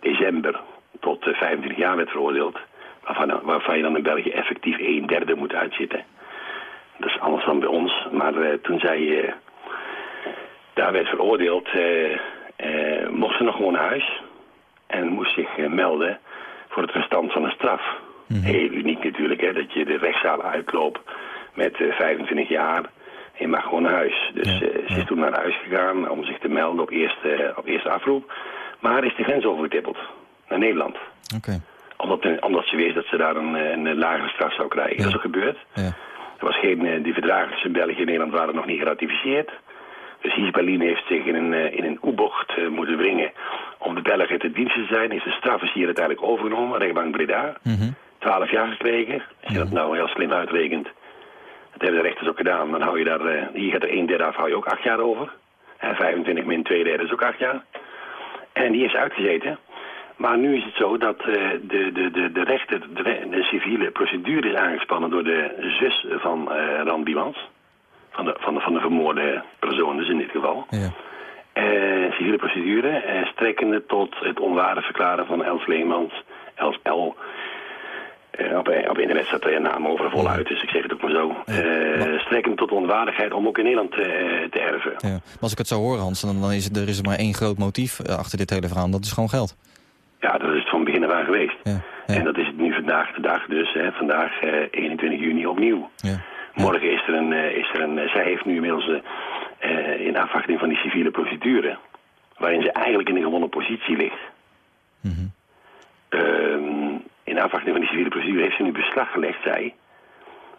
december tot eh, 25 jaar werd veroordeeld... Waarvan, waarvan je dan in België effectief een derde moet uitzitten. Dat is anders dan bij ons. Maar toen zij daar werd veroordeeld, mocht ze nog gewoon naar huis. En moest zich melden voor het restant van een straf. Heel uniek natuurlijk, hè, dat je de rechtszaal uitloopt met eh, 25 jaar. Je mag gewoon naar huis. Dus eh, ze is toen naar huis gegaan om zich te melden op eerste, op eerste afroep. Maar is de grens overgetippeld naar Nederland. Oké. Omdat, omdat ze wist dat ze daar een, eh, een lagere straf zou krijgen. Dat is ook gebeurd. Er was geen, eh, die verdragen tussen België en Nederland waren nog niet geratificeerd. Dus Hisbalin heeft zich in een, eh, in een U-bocht eh, moeten wringen om de Belgen te dienst te zijn. Heeft de straf is hier uiteindelijk overgenomen, rechtbank Breda. Twaalf jaar gekregen. Als je dat nou heel slim uitrekent, hebben de rechters ook gedaan. Dan hou je daar, eh, hier gaat er een derde af, hou je ook acht jaar over. En 25 min 2 derde is ook acht jaar. En die is uitgezeten. Maar nu is het zo dat eh, de, de, de, de rechter, de, civiele procedure is aangespannen door de zus van Rand Biemans. Van de, van, de, van de vermoorde persoon dus in dit geval. Eh, civiele procedure, strekkende tot het onwaardig verklaren van Els Leemans, Els L. Eh, op, op internet staat er een naam over voluit, dus ik zeg het ook maar zo. Eh, strekkende tot onwaardigheid om ook in Nederland eh, te erven. Ja. Maar als ik het zo hoor, Hans, dan, dan is het, er is maar één groot motief eh, achter dit hele verhaal. Dat is gewoon geld. Ja, dat is het van begin af aan geweest. En dat is het nu vandaag de dag dus. Hè, vandaag eh, 21 juni opnieuw. Morgen is er een... eh, is er een eh, zij heeft nu inmiddels eh, eh, in afwachting van die civiele procedure... waarin ze eigenlijk in een gewonnen positie ligt. Ehm, in afwachting van die civiele procedure heeft ze nu beslag gelegd, zij...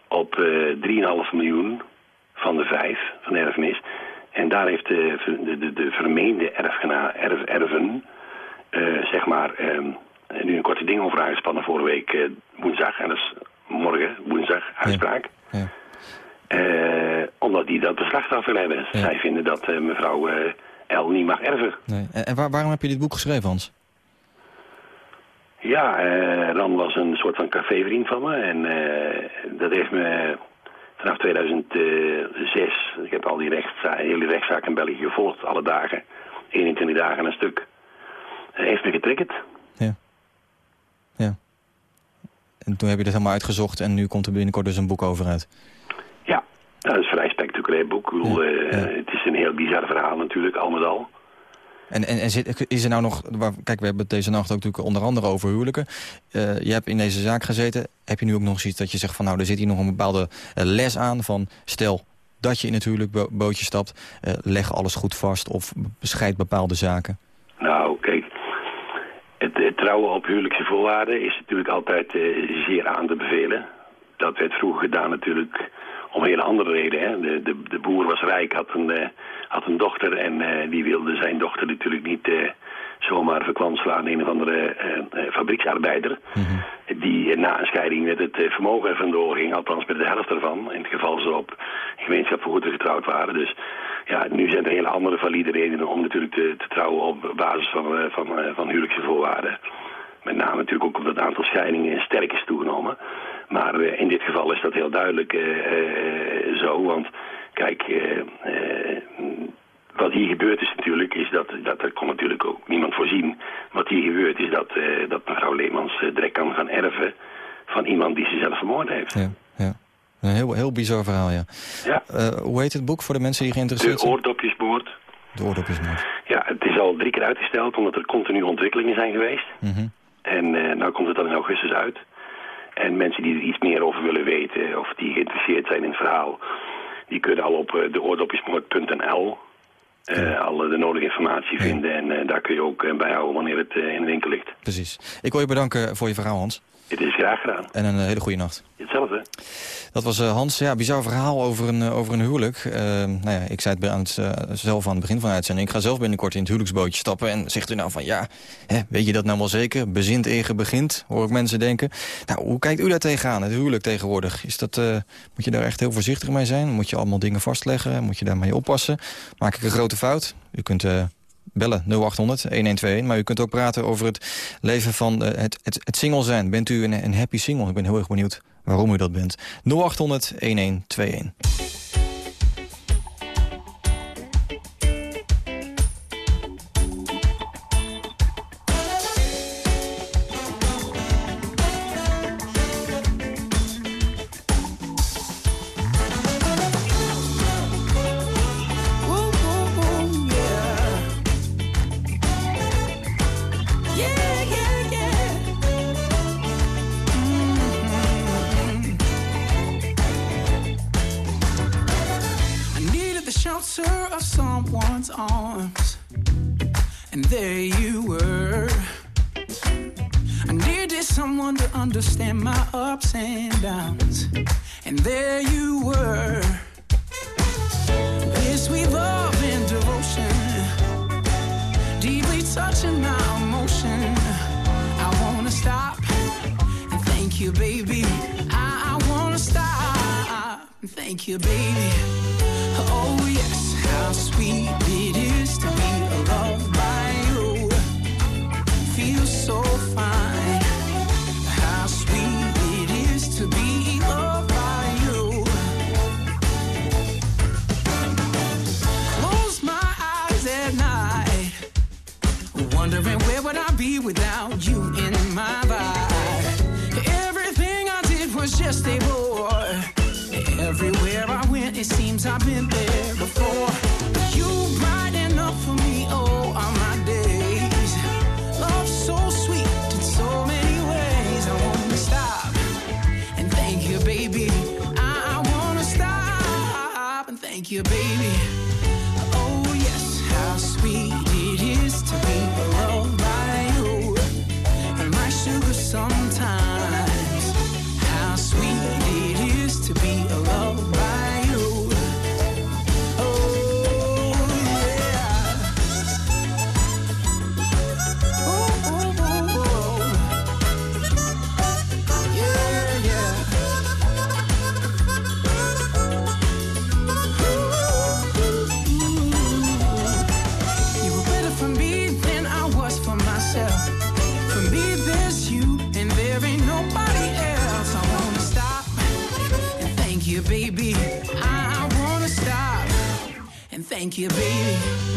op eh 3,5 miljoen van de vijf van de erfenis. En daar heeft de, de, de, de vermeende erfgena, erf, erven... eh, zeg maar, ehm, nu een korte ding over aangespannen vorige week eh, woensdag. En dat is morgen, woensdag, uitspraak. Omdat die dat beslag af willen hebben. Zij vinden dat mevrouw L niet mag erven. Nee. En, en waar- waarom heb je dit boek geschreven, Hans? Ja, eh Ran was een soort van cafévriend van me. En eh, dat heeft me vanaf 2006... Ik heb al die rechtsza hele rechtszaak in België gevolgd, alle dagen. 21 dagen een stuk. Eh, heeft me getriggerd. En toen heb je dit helemaal uitgezocht en nu komt er binnenkort dus een boek over uit. Ja, dat is een vrij spectaculair boek. Ik bedoel, eh, Het is een heel bizar verhaal natuurlijk, al met al. En, en, zit, is er nou nog... Kijk, we hebben het deze nacht ook natuurlijk onder andere over huwelijken. Eh, je hebt in deze zaak gezeten. Heb je nu ook nog zoiets dat je zegt van... nou, er zit hier nog een bepaalde eh, les aan van... stel, dat je in het huwelijkbootje stapt... eh, leg alles goed vast of bescheid bepaalde zaken? Nou, kijk, het, trouwen op huwelijkse voorwaarden is natuurlijk altijd zeer aan te bevelen. Dat werd vroeger gedaan natuurlijk om hele andere reden. Hè. De, de, de boer was rijk, had een, eh, had een dochter en eh, die wilde zijn dochter natuurlijk niet eh, zomaar verkwanselen aan een of andere fabrieksarbeider. Die eh, na een scheiding met het vermogen er vandoor ging, althans met de helft ervan. In het geval ze op gemeenschap voor getrouwd waren. Dus ja, nu zijn er hele andere valide redenen om natuurlijk te, te trouwen op basis van, van, van huwelijkse voorwaarden. Met name natuurlijk ook omdat het aantal scheidingen sterk is toegenomen. Maar eh, in dit geval is dat heel duidelijk eh, eh, zo. Want kijk, wat hier gebeurd is natuurlijk, is dat, dat er kon natuurlijk ook niemand voorzien. Wat hier gebeurt is dat, dat mevrouw Leemans direct kan gaan erven van iemand die ze zelf vermoord heeft. Ja, ja. Een heel, heel bizar verhaal, ja. Ja. Hoe heet het boek voor de mensen die geïnteresseerd De zijn? oordopjesmoord. De oordopjesmoord. Ja, het is al drie keer uitgesteld omdat er continu ontwikkelingen zijn geweest. Mhm. En eh nou komt het dan in augustus uit. En mensen die er iets meer over willen weten of die geïnteresseerd zijn in het verhaal... die kunnen al op uh, deoordopjesmoord.nl eh alle de nodige informatie vinden. En eh, daar kun je ook eh, bijhouden wanneer het eh, in de winkel ligt. Precies. Ik wil je bedanken voor je verhaal, Hans. Het is graag gedaan. En een eh, hele goede nacht. Hetzelfde. Dat was eh, Hans. Ja, bizar verhaal over een, eh, over een huwelijk. Nou ja, ik zei het aan het, zelf aan het begin van de uitzending. Ik ga zelf binnenkort in het huwelijksbootje stappen. En zegt u nou van ja, hè, weet je dat nou wel zeker? Bezint eer begint, hoor ik mensen denken. Nou, hoe kijkt u daar tegenaan, het huwelijk tegenwoordig? Is dat, moet je daar echt heel voorzichtig mee zijn? Moet je allemaal dingen vastleggen? Moet je daarmee oppassen? Maak ik een grote fout? U kunt... bellen 0800 1121. Maar u kunt ook praten over het leven van eh, het, het, het single zijn. Bent u een, een happy single? Ik ben heel erg benieuwd waarom u dat bent. 0800 1121. You, baby. Thank you, baby.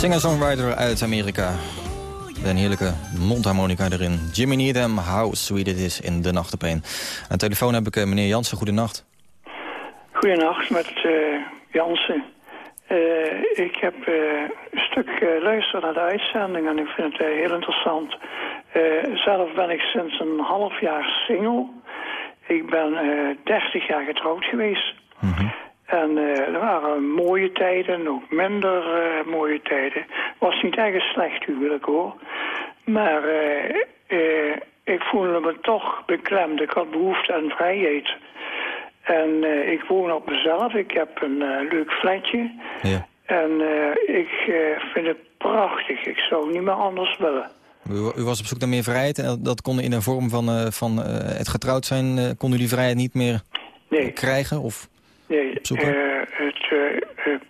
Singer-songwriter uit Amerika. Een heerlijke mondharmonica erin. Jimmy Needham, How Sweet It Is in de Nacht op één. Aan de telefoon heb ik eh, meneer Jansen. Goedenacht. Goedenacht met eh Jansen. Eh, ik heb een stuk geluisterd naar de uitzending en ik vind het heel interessant. Zelf ben ik sinds een half jaar single. Ik ben eh 30 jaar getrouwd geweest. En eh, er waren mooie tijden, ook minder eh, mooie tijden. Was niet een slecht huwelijk hoor. Maar eh, ik voelde me toch beklemd. Ik had behoefte aan vrijheid. En ik woon op mezelf. Ik heb een leuk flatje. Ja. En ik vind het prachtig. Ik zou niet meer anders willen. U, u was op zoek naar meer vrijheid en dat- kon in de vorm van, van het getrouwd zijn... kon u die vrijheid niet meer Nee. krijgen? Of... Nee, eh, het, eh, eh,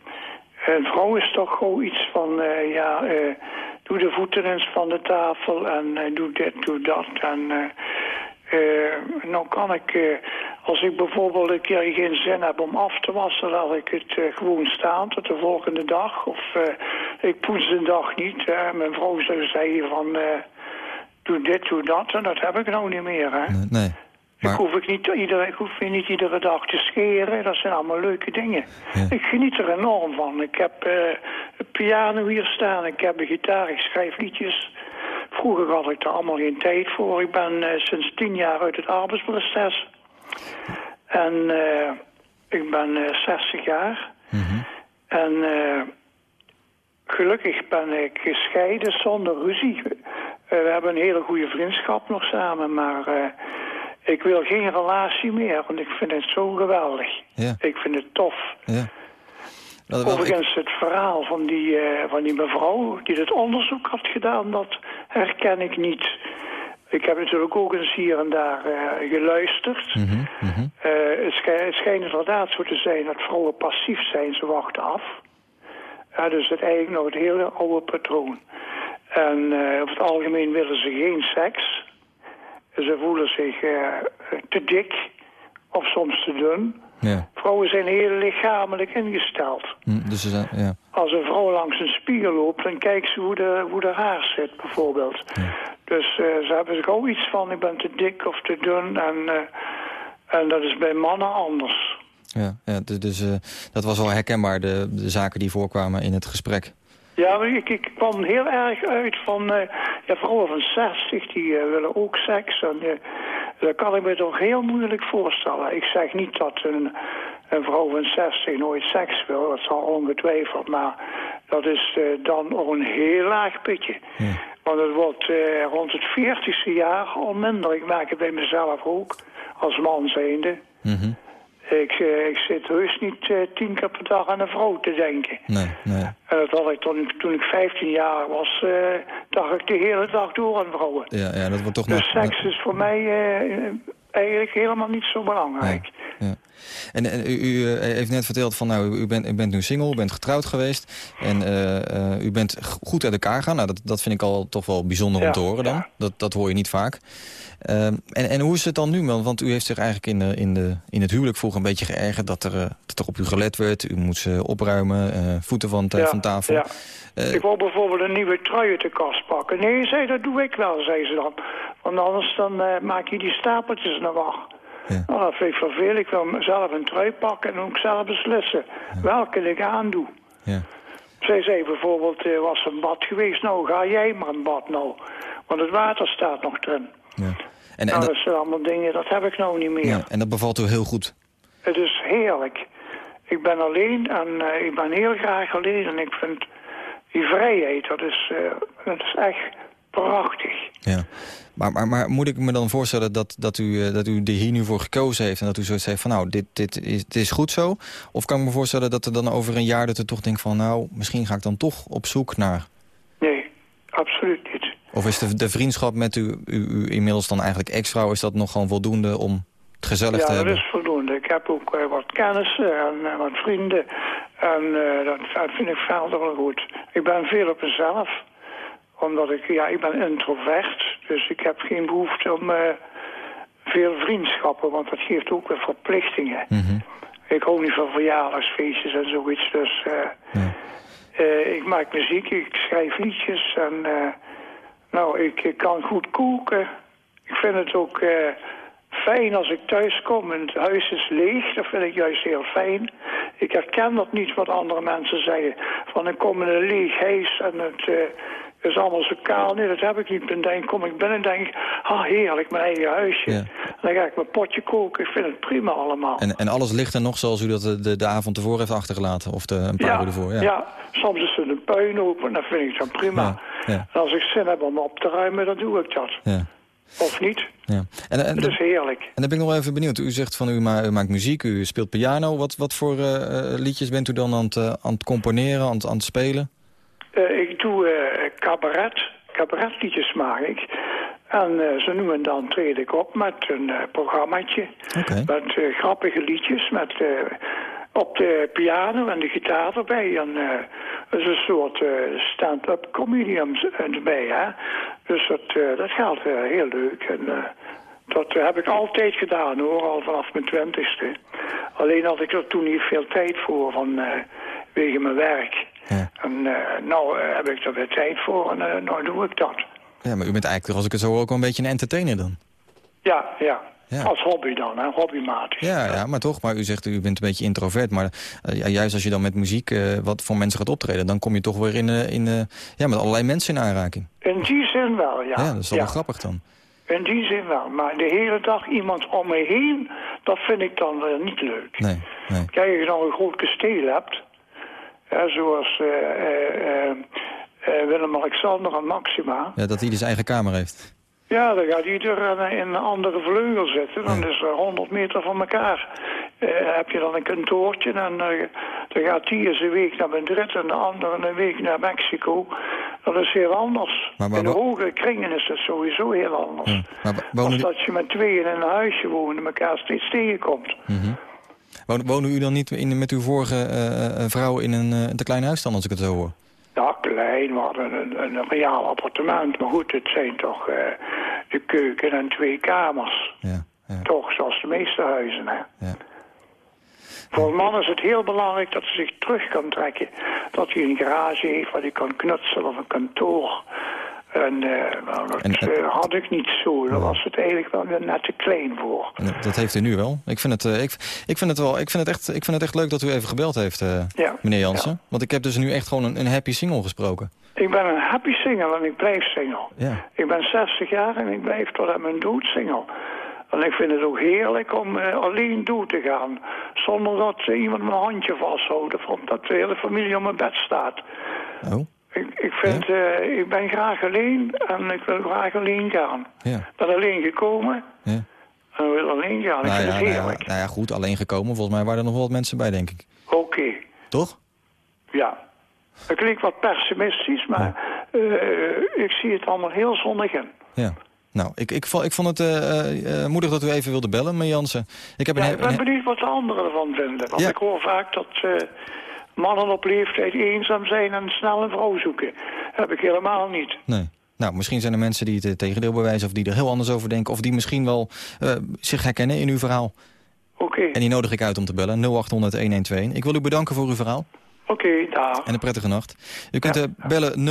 een vrouw is toch gewoon iets van, ja, doe de voeten eens van de tafel en doe dit, doe dat. En nou kan ik, als ik bijvoorbeeld een keer geen zin heb om af te wassen, laat ik het gewoon staan tot de volgende dag. Of ik poets een dag niet. mijn vrouw zou zeggen van, doe dit, doe dat. En dat heb ik nou niet meer, hè. Nee. Ik hoef, ik, niet iedere, ik hoef je niet iedere dag te scheren. Dat zijn allemaal leuke dingen. Ik geniet er enorm van. Ik heb eh, een piano hier staan. Ik heb een gitaar. Ik schrijf liedjes. Vroeger had ik er allemaal geen tijd voor. Ik ben eh, sinds tien jaar uit het arbeidsproces. En eh, ik ben eh 60 jaar. En eh, gelukkig ben ik gescheiden zonder ruzie. We hebben een hele goede vriendschap nog samen, maar ik wil geen relatie meer, want ik vind het zo geweldig. Ja. Ik vind het tof. Ja. Wel, wel, ik- Overigens, het verhaal van die, eh, van die mevrouw die het onderzoek had gedaan, dat herken ik niet. Ik heb natuurlijk ook eens hier en daar eh, geluisterd. Mhm, Eh, het, schij- het schijnt inderdaad zo te zijn dat vrouwen passief zijn, ze wachten af. Ja, dus het eigenlijk nog het hele oude patroon. En over het algemeen willen ze geen seks. Ze voelen zich eh, te dik of soms te dun. Ja. Vrouwen zijn heel lichamelijk ingesteld. Hm, dus zijn, ja. Als een vrouw langs een spiegel loopt, dan kijkt ze hoe de, hoe de haar zit, bijvoorbeeld. Dus eh, ze hebben zich ook iets van, ik ben te dik of te dun. En, eh, en dat is bij mannen anders. Ja, ja, dus dus dat was wel herkenbaar, de, de zaken die voorkwamen in het gesprek. Ja, maar ik, ik kwam heel erg uit van... eh, ja, vrouwen van 60, die eh, willen ook seks. En, eh, dat kan ik me toch heel moeilijk voorstellen. Ik zeg niet dat een, een vrouw van 60 nooit seks wil. Dat zal ongetwijfeld. Maar dat is dan ook een heel laag pitje. Want het wordt rond het 40ste jaar al minder. Ik merk het bij mezelf ook, als man zijnde. Mhm. Ik, eh, ik zit heus niet eh, tien keer per dag aan een vrouw te denken. Nee, nee. En dat had ik toen, toen ik 15 jaar was, eh, dacht ik de hele dag door aan vrouwen. Ja, ja, dat wordt toch Dus nog... seks is voor mij eh, eigenlijk helemaal niet zo belangrijk. Ja. En, en u, u eh, heeft net verteld van, nou, u bent, u bent nu single, u bent getrouwd geweest. En eh, eh, u bent goed uit elkaar gaan. Nou, dat, dat vind ik al toch wel bijzonder om te horen dan. Dat, dat hoor je niet vaak. Ehm, en, en hoe is het dan nu? Want want u heeft zich eigenlijk in, de, in, de, in het huwelijk vroeger een beetje geërgerd... dat er, dat er op u gelet werd. U moest ze opruimen, voeten van, Ja, van tafel. ja. Ik wou bijvoorbeeld een nieuwe trui uit de kast pakken. Nee, zei dat doe ik wel, zei ze dan. Want anders dan maak je die stapeltjes naar wacht. Nou, dat vind ik vervelend. Ik wil zelf een trui pakken en ook zelf beslissen welke ik aandoe. Ja. Zij zei bijvoorbeeld, er was een bad geweest. Nou, ga jij maar een bad nou. Want het water staat nog erin. En, en, nou, dat, dat zijn allemaal dingen, dat heb ik nou niet meer. ja, en dat bevalt u heel goed. Het is heerlijk. Ik ben alleen en eh, ik ben heel graag alleen. En ik vind die vrijheid, dat is, eh, dat is echt prachtig. Ja. Maar, maar, maar moet ik me dan voorstellen dat, dat, u, eh, dat u er hier nu voor gekozen heeft... en dat u zoiets heeft van, nou, dit, dit, is, dit is goed zo? Of kan ik me voorstellen dat er dan over een jaar... dat u toch denkt van, nou, misschien ga ik dan toch op zoek naar... Nee, absoluut niet. Of is de, de vriendschap met u, u, u inmiddels dan eigenlijk ex-vrouw... is dat nog gewoon voldoende om het gezellig ja, te dat hebben? is voldoende. Ik heb ook eh, wat kennissen en eh, wat vrienden. En dat, dat vind ik verder wel goed. Ik ben veel op mezelf. Omdat ik, ja, ik ben introvert. Dus ik heb geen behoefte om eh, veel vriendschappen. Want dat geeft ook weer verplichtingen. Mhm. Ik hou niet van verjaardagsfeestjes en zoiets. Dus eh, Eh, ik maak muziek, ik schrijf liedjes en nou, ik, ik kan goed koken. Ik vind het ook fijn als ik thuis kom en het huis is leeg. Dat vind ik juist heel fijn. Ik herken dat niet wat andere mensen zeggen. Van ik kom in een leeg huis en het is allemaal zo kaal. Nee, dat heb ik niet. Dan denk, kom ik binnen en denk, ah heerlijk, mijn eigen huisje. En dan ga ik mijn potje koken. Ik vind het prima allemaal. En, en alles ligt er nog zoals u dat de, de, de avond ervoor heeft achtergelaten? Of de, een paar ja, uur ervoor? ja. soms is het een puinhoop en dat vind ik dan prima. Ja. En als ik zin heb om op te ruimen, dan doe ik dat. Ja. Of niet. Ja. En, en, Het is heerlijk. En dan ben ik nog even benieuwd. U zegt van u, ma- u maakt muziek, u speelt piano. Wat, wat voor eh, eh, liedjes bent u dan aan het, eh, aan het componeren, aan het, aan het spelen? Eh, ik doe eh, cabaret. Cabaretliedjes maak ik. En eh, zo nu en dan treed ik op met een eh, programmaatje. Met eh, grappige liedjes. Met, op de piano en de gitaar erbij. En dat is een soort stand-up comedians erbij. Hè? Dus dat, dat gaat heel leuk. En, dat heb ik altijd gedaan hoor, al vanaf mijn twintigste. Alleen had ik er toen niet veel tijd voor van, eh, wege mijn werk. En eh, nou eh, heb ik er weer tijd voor en eh, nou doe ik dat. Ja, maar u bent eigenlijk, als ik het zo hoor, ook wel een beetje een entertainer dan. Ja, ja. Ja. Als hobby dan, hè, hobbymatig. Ja, ja, maar toch. Maar u zegt, u bent een beetje introvert. Maar ja, juist als je dan met muziek wat voor mensen gaat optreden... dan kom je toch weer in, in, ja, met allerlei mensen in aanraking. In die zin wel, ja. Ja, dat is wel Ja. wel grappig dan. In die zin wel. Maar de hele dag iemand om me heen, dat vind ik dan niet leuk. Nee, nee. Kijk, als je dan een groot kasteel hebt, hè, zoals eh, eh, eh, Willem-Alexander en Maxima... Ja, dat hij zijn eigen kamer heeft. Ja, dan gaat ieder in een andere vleugel zitten. Dan is er 100 meter van elkaar. Eh, heb je dan een kantoortje en dan gaat die eens een week naar Madrid en de andere een week naar Mexico. Dat is heel anders. Maar- maar in de wa- hoge kringen is dat sowieso heel anders. Ja. Maar Als dat je met tweeën in een huisje woont en elkaar steeds tegenkomt. Wonen, wonen u dan niet in, met uw vorige eh, eh, vrouw in een, eh, een te klein huis dan, als ik het zo hoor? Ja, klein, hadden een, een, een reaal appartement. Maar goed, het zijn toch eh, de keuken en twee kamers. Ja, Toch, zoals de meeste huizen, hè. Ja. Voor een man is het heel belangrijk dat hij zich terug kan trekken. Dat hij een garage heeft waar hij kan knutselen of een kantoor. En, eh, nou, dat eh, had ik niet zo. Daar was het eigenlijk wel weer net te klein voor. Dat- heeft u nu wel. Ik vind het, eh, ik, ik vind het, wel, ik vind het, echt, ik vind het echt leuk dat u even gebeld heeft, eh, Ja, meneer Jansen. Want ik heb dus nu echt gewoon een, een happy single gesproken. Ik ben een happy single en ik blijf single. Ja. Ik ben 60 jaar en ik blijf tot aan mijn dood single. En ik vind het ook heerlijk om eh, alleen dood te gaan. Zonder dat eh, iemand mijn handje vasthoudt. Of dat de hele familie op mijn bed staat. Oh? Ik, ik, vind, eh, ik ben graag alleen en ik wil graag alleen gaan. Ja. Ik ben alleen gekomen Ja. en ik wil alleen gaan. Ik Nou vind ja, het nou ja, heerlijk. nou ja, goed, alleen gekomen. Volgens mij waren er nog wel wat mensen bij, denk ik. Oké, Toch? ja. Het klinkt wat pessimistisch, maar eh, ik zie het allemaal heel zonnig in. Ja. Nou, ik, ik, vond, ik vond het eh, moedig dat u even wilde bellen, meneer Jansen. Ik heb een, ik ben benieuwd wat de anderen ervan vinden. Want Ja. ik hoor vaak dat mannen op leeftijd eenzaam zijn en snel een vrouw zoeken. Heb ik helemaal niet. Nee. Nou, misschien zijn er mensen die het eh, tegendeel bewijzen... of die er heel anders over denken... of die misschien wel eh, zich herkennen in uw verhaal. Oké, En die nodig ik uit om te bellen. 0800-1121. Ik wil u bedanken voor uw verhaal. Oké, daar. En een prettige nacht. U kunt eh, bellen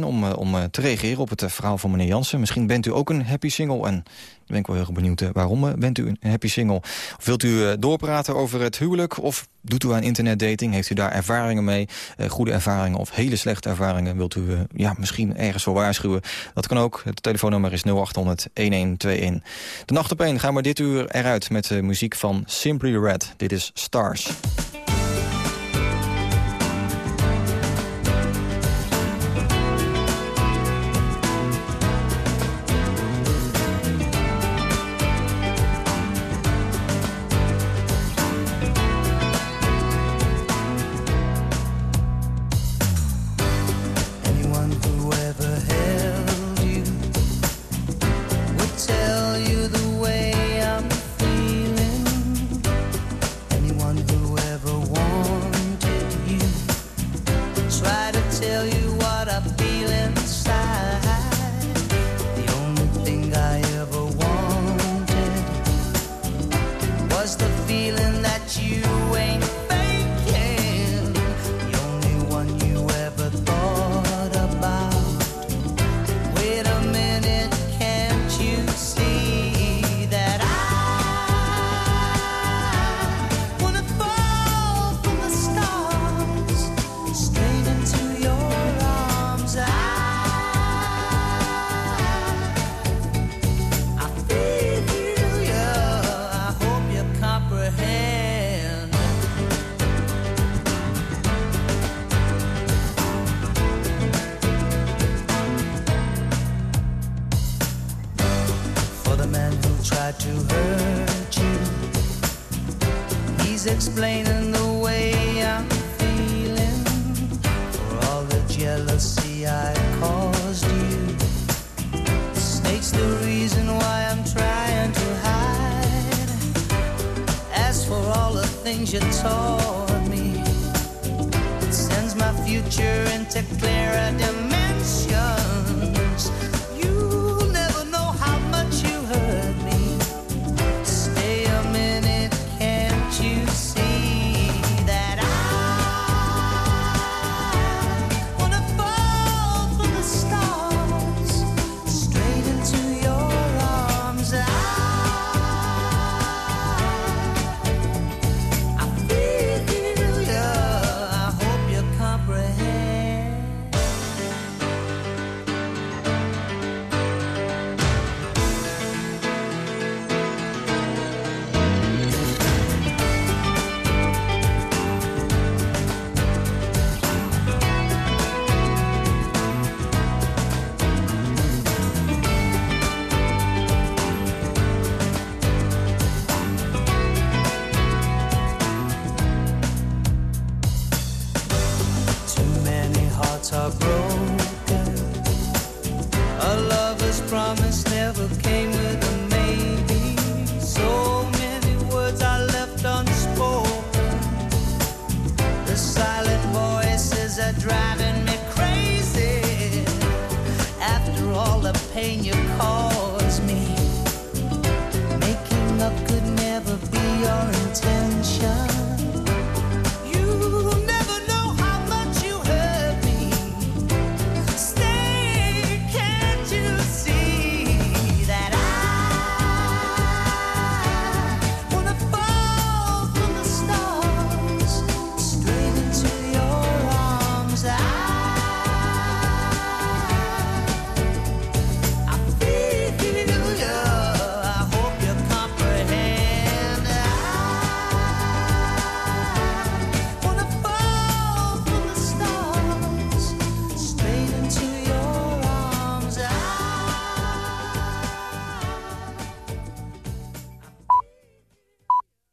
0800-1121 om, eh, om eh, te reageren op het verhaal van meneer Jansen. Misschien bent u ook een happy single. En ben ik wel heel erg benieuwd waarom bent u een happy single. Of wilt u doorpraten over het huwelijk? Of doet u aan internetdating? Heeft u daar ervaringen mee? Goede ervaringen of hele slechte ervaringen? Wilt u ja, misschien ergens voor waarschuwen? Dat kan ook. Het telefoonnummer is 0800-1121. De nacht op één gaan we dit uur eruit met eh, muziek van Simply Red. Dit is Stars.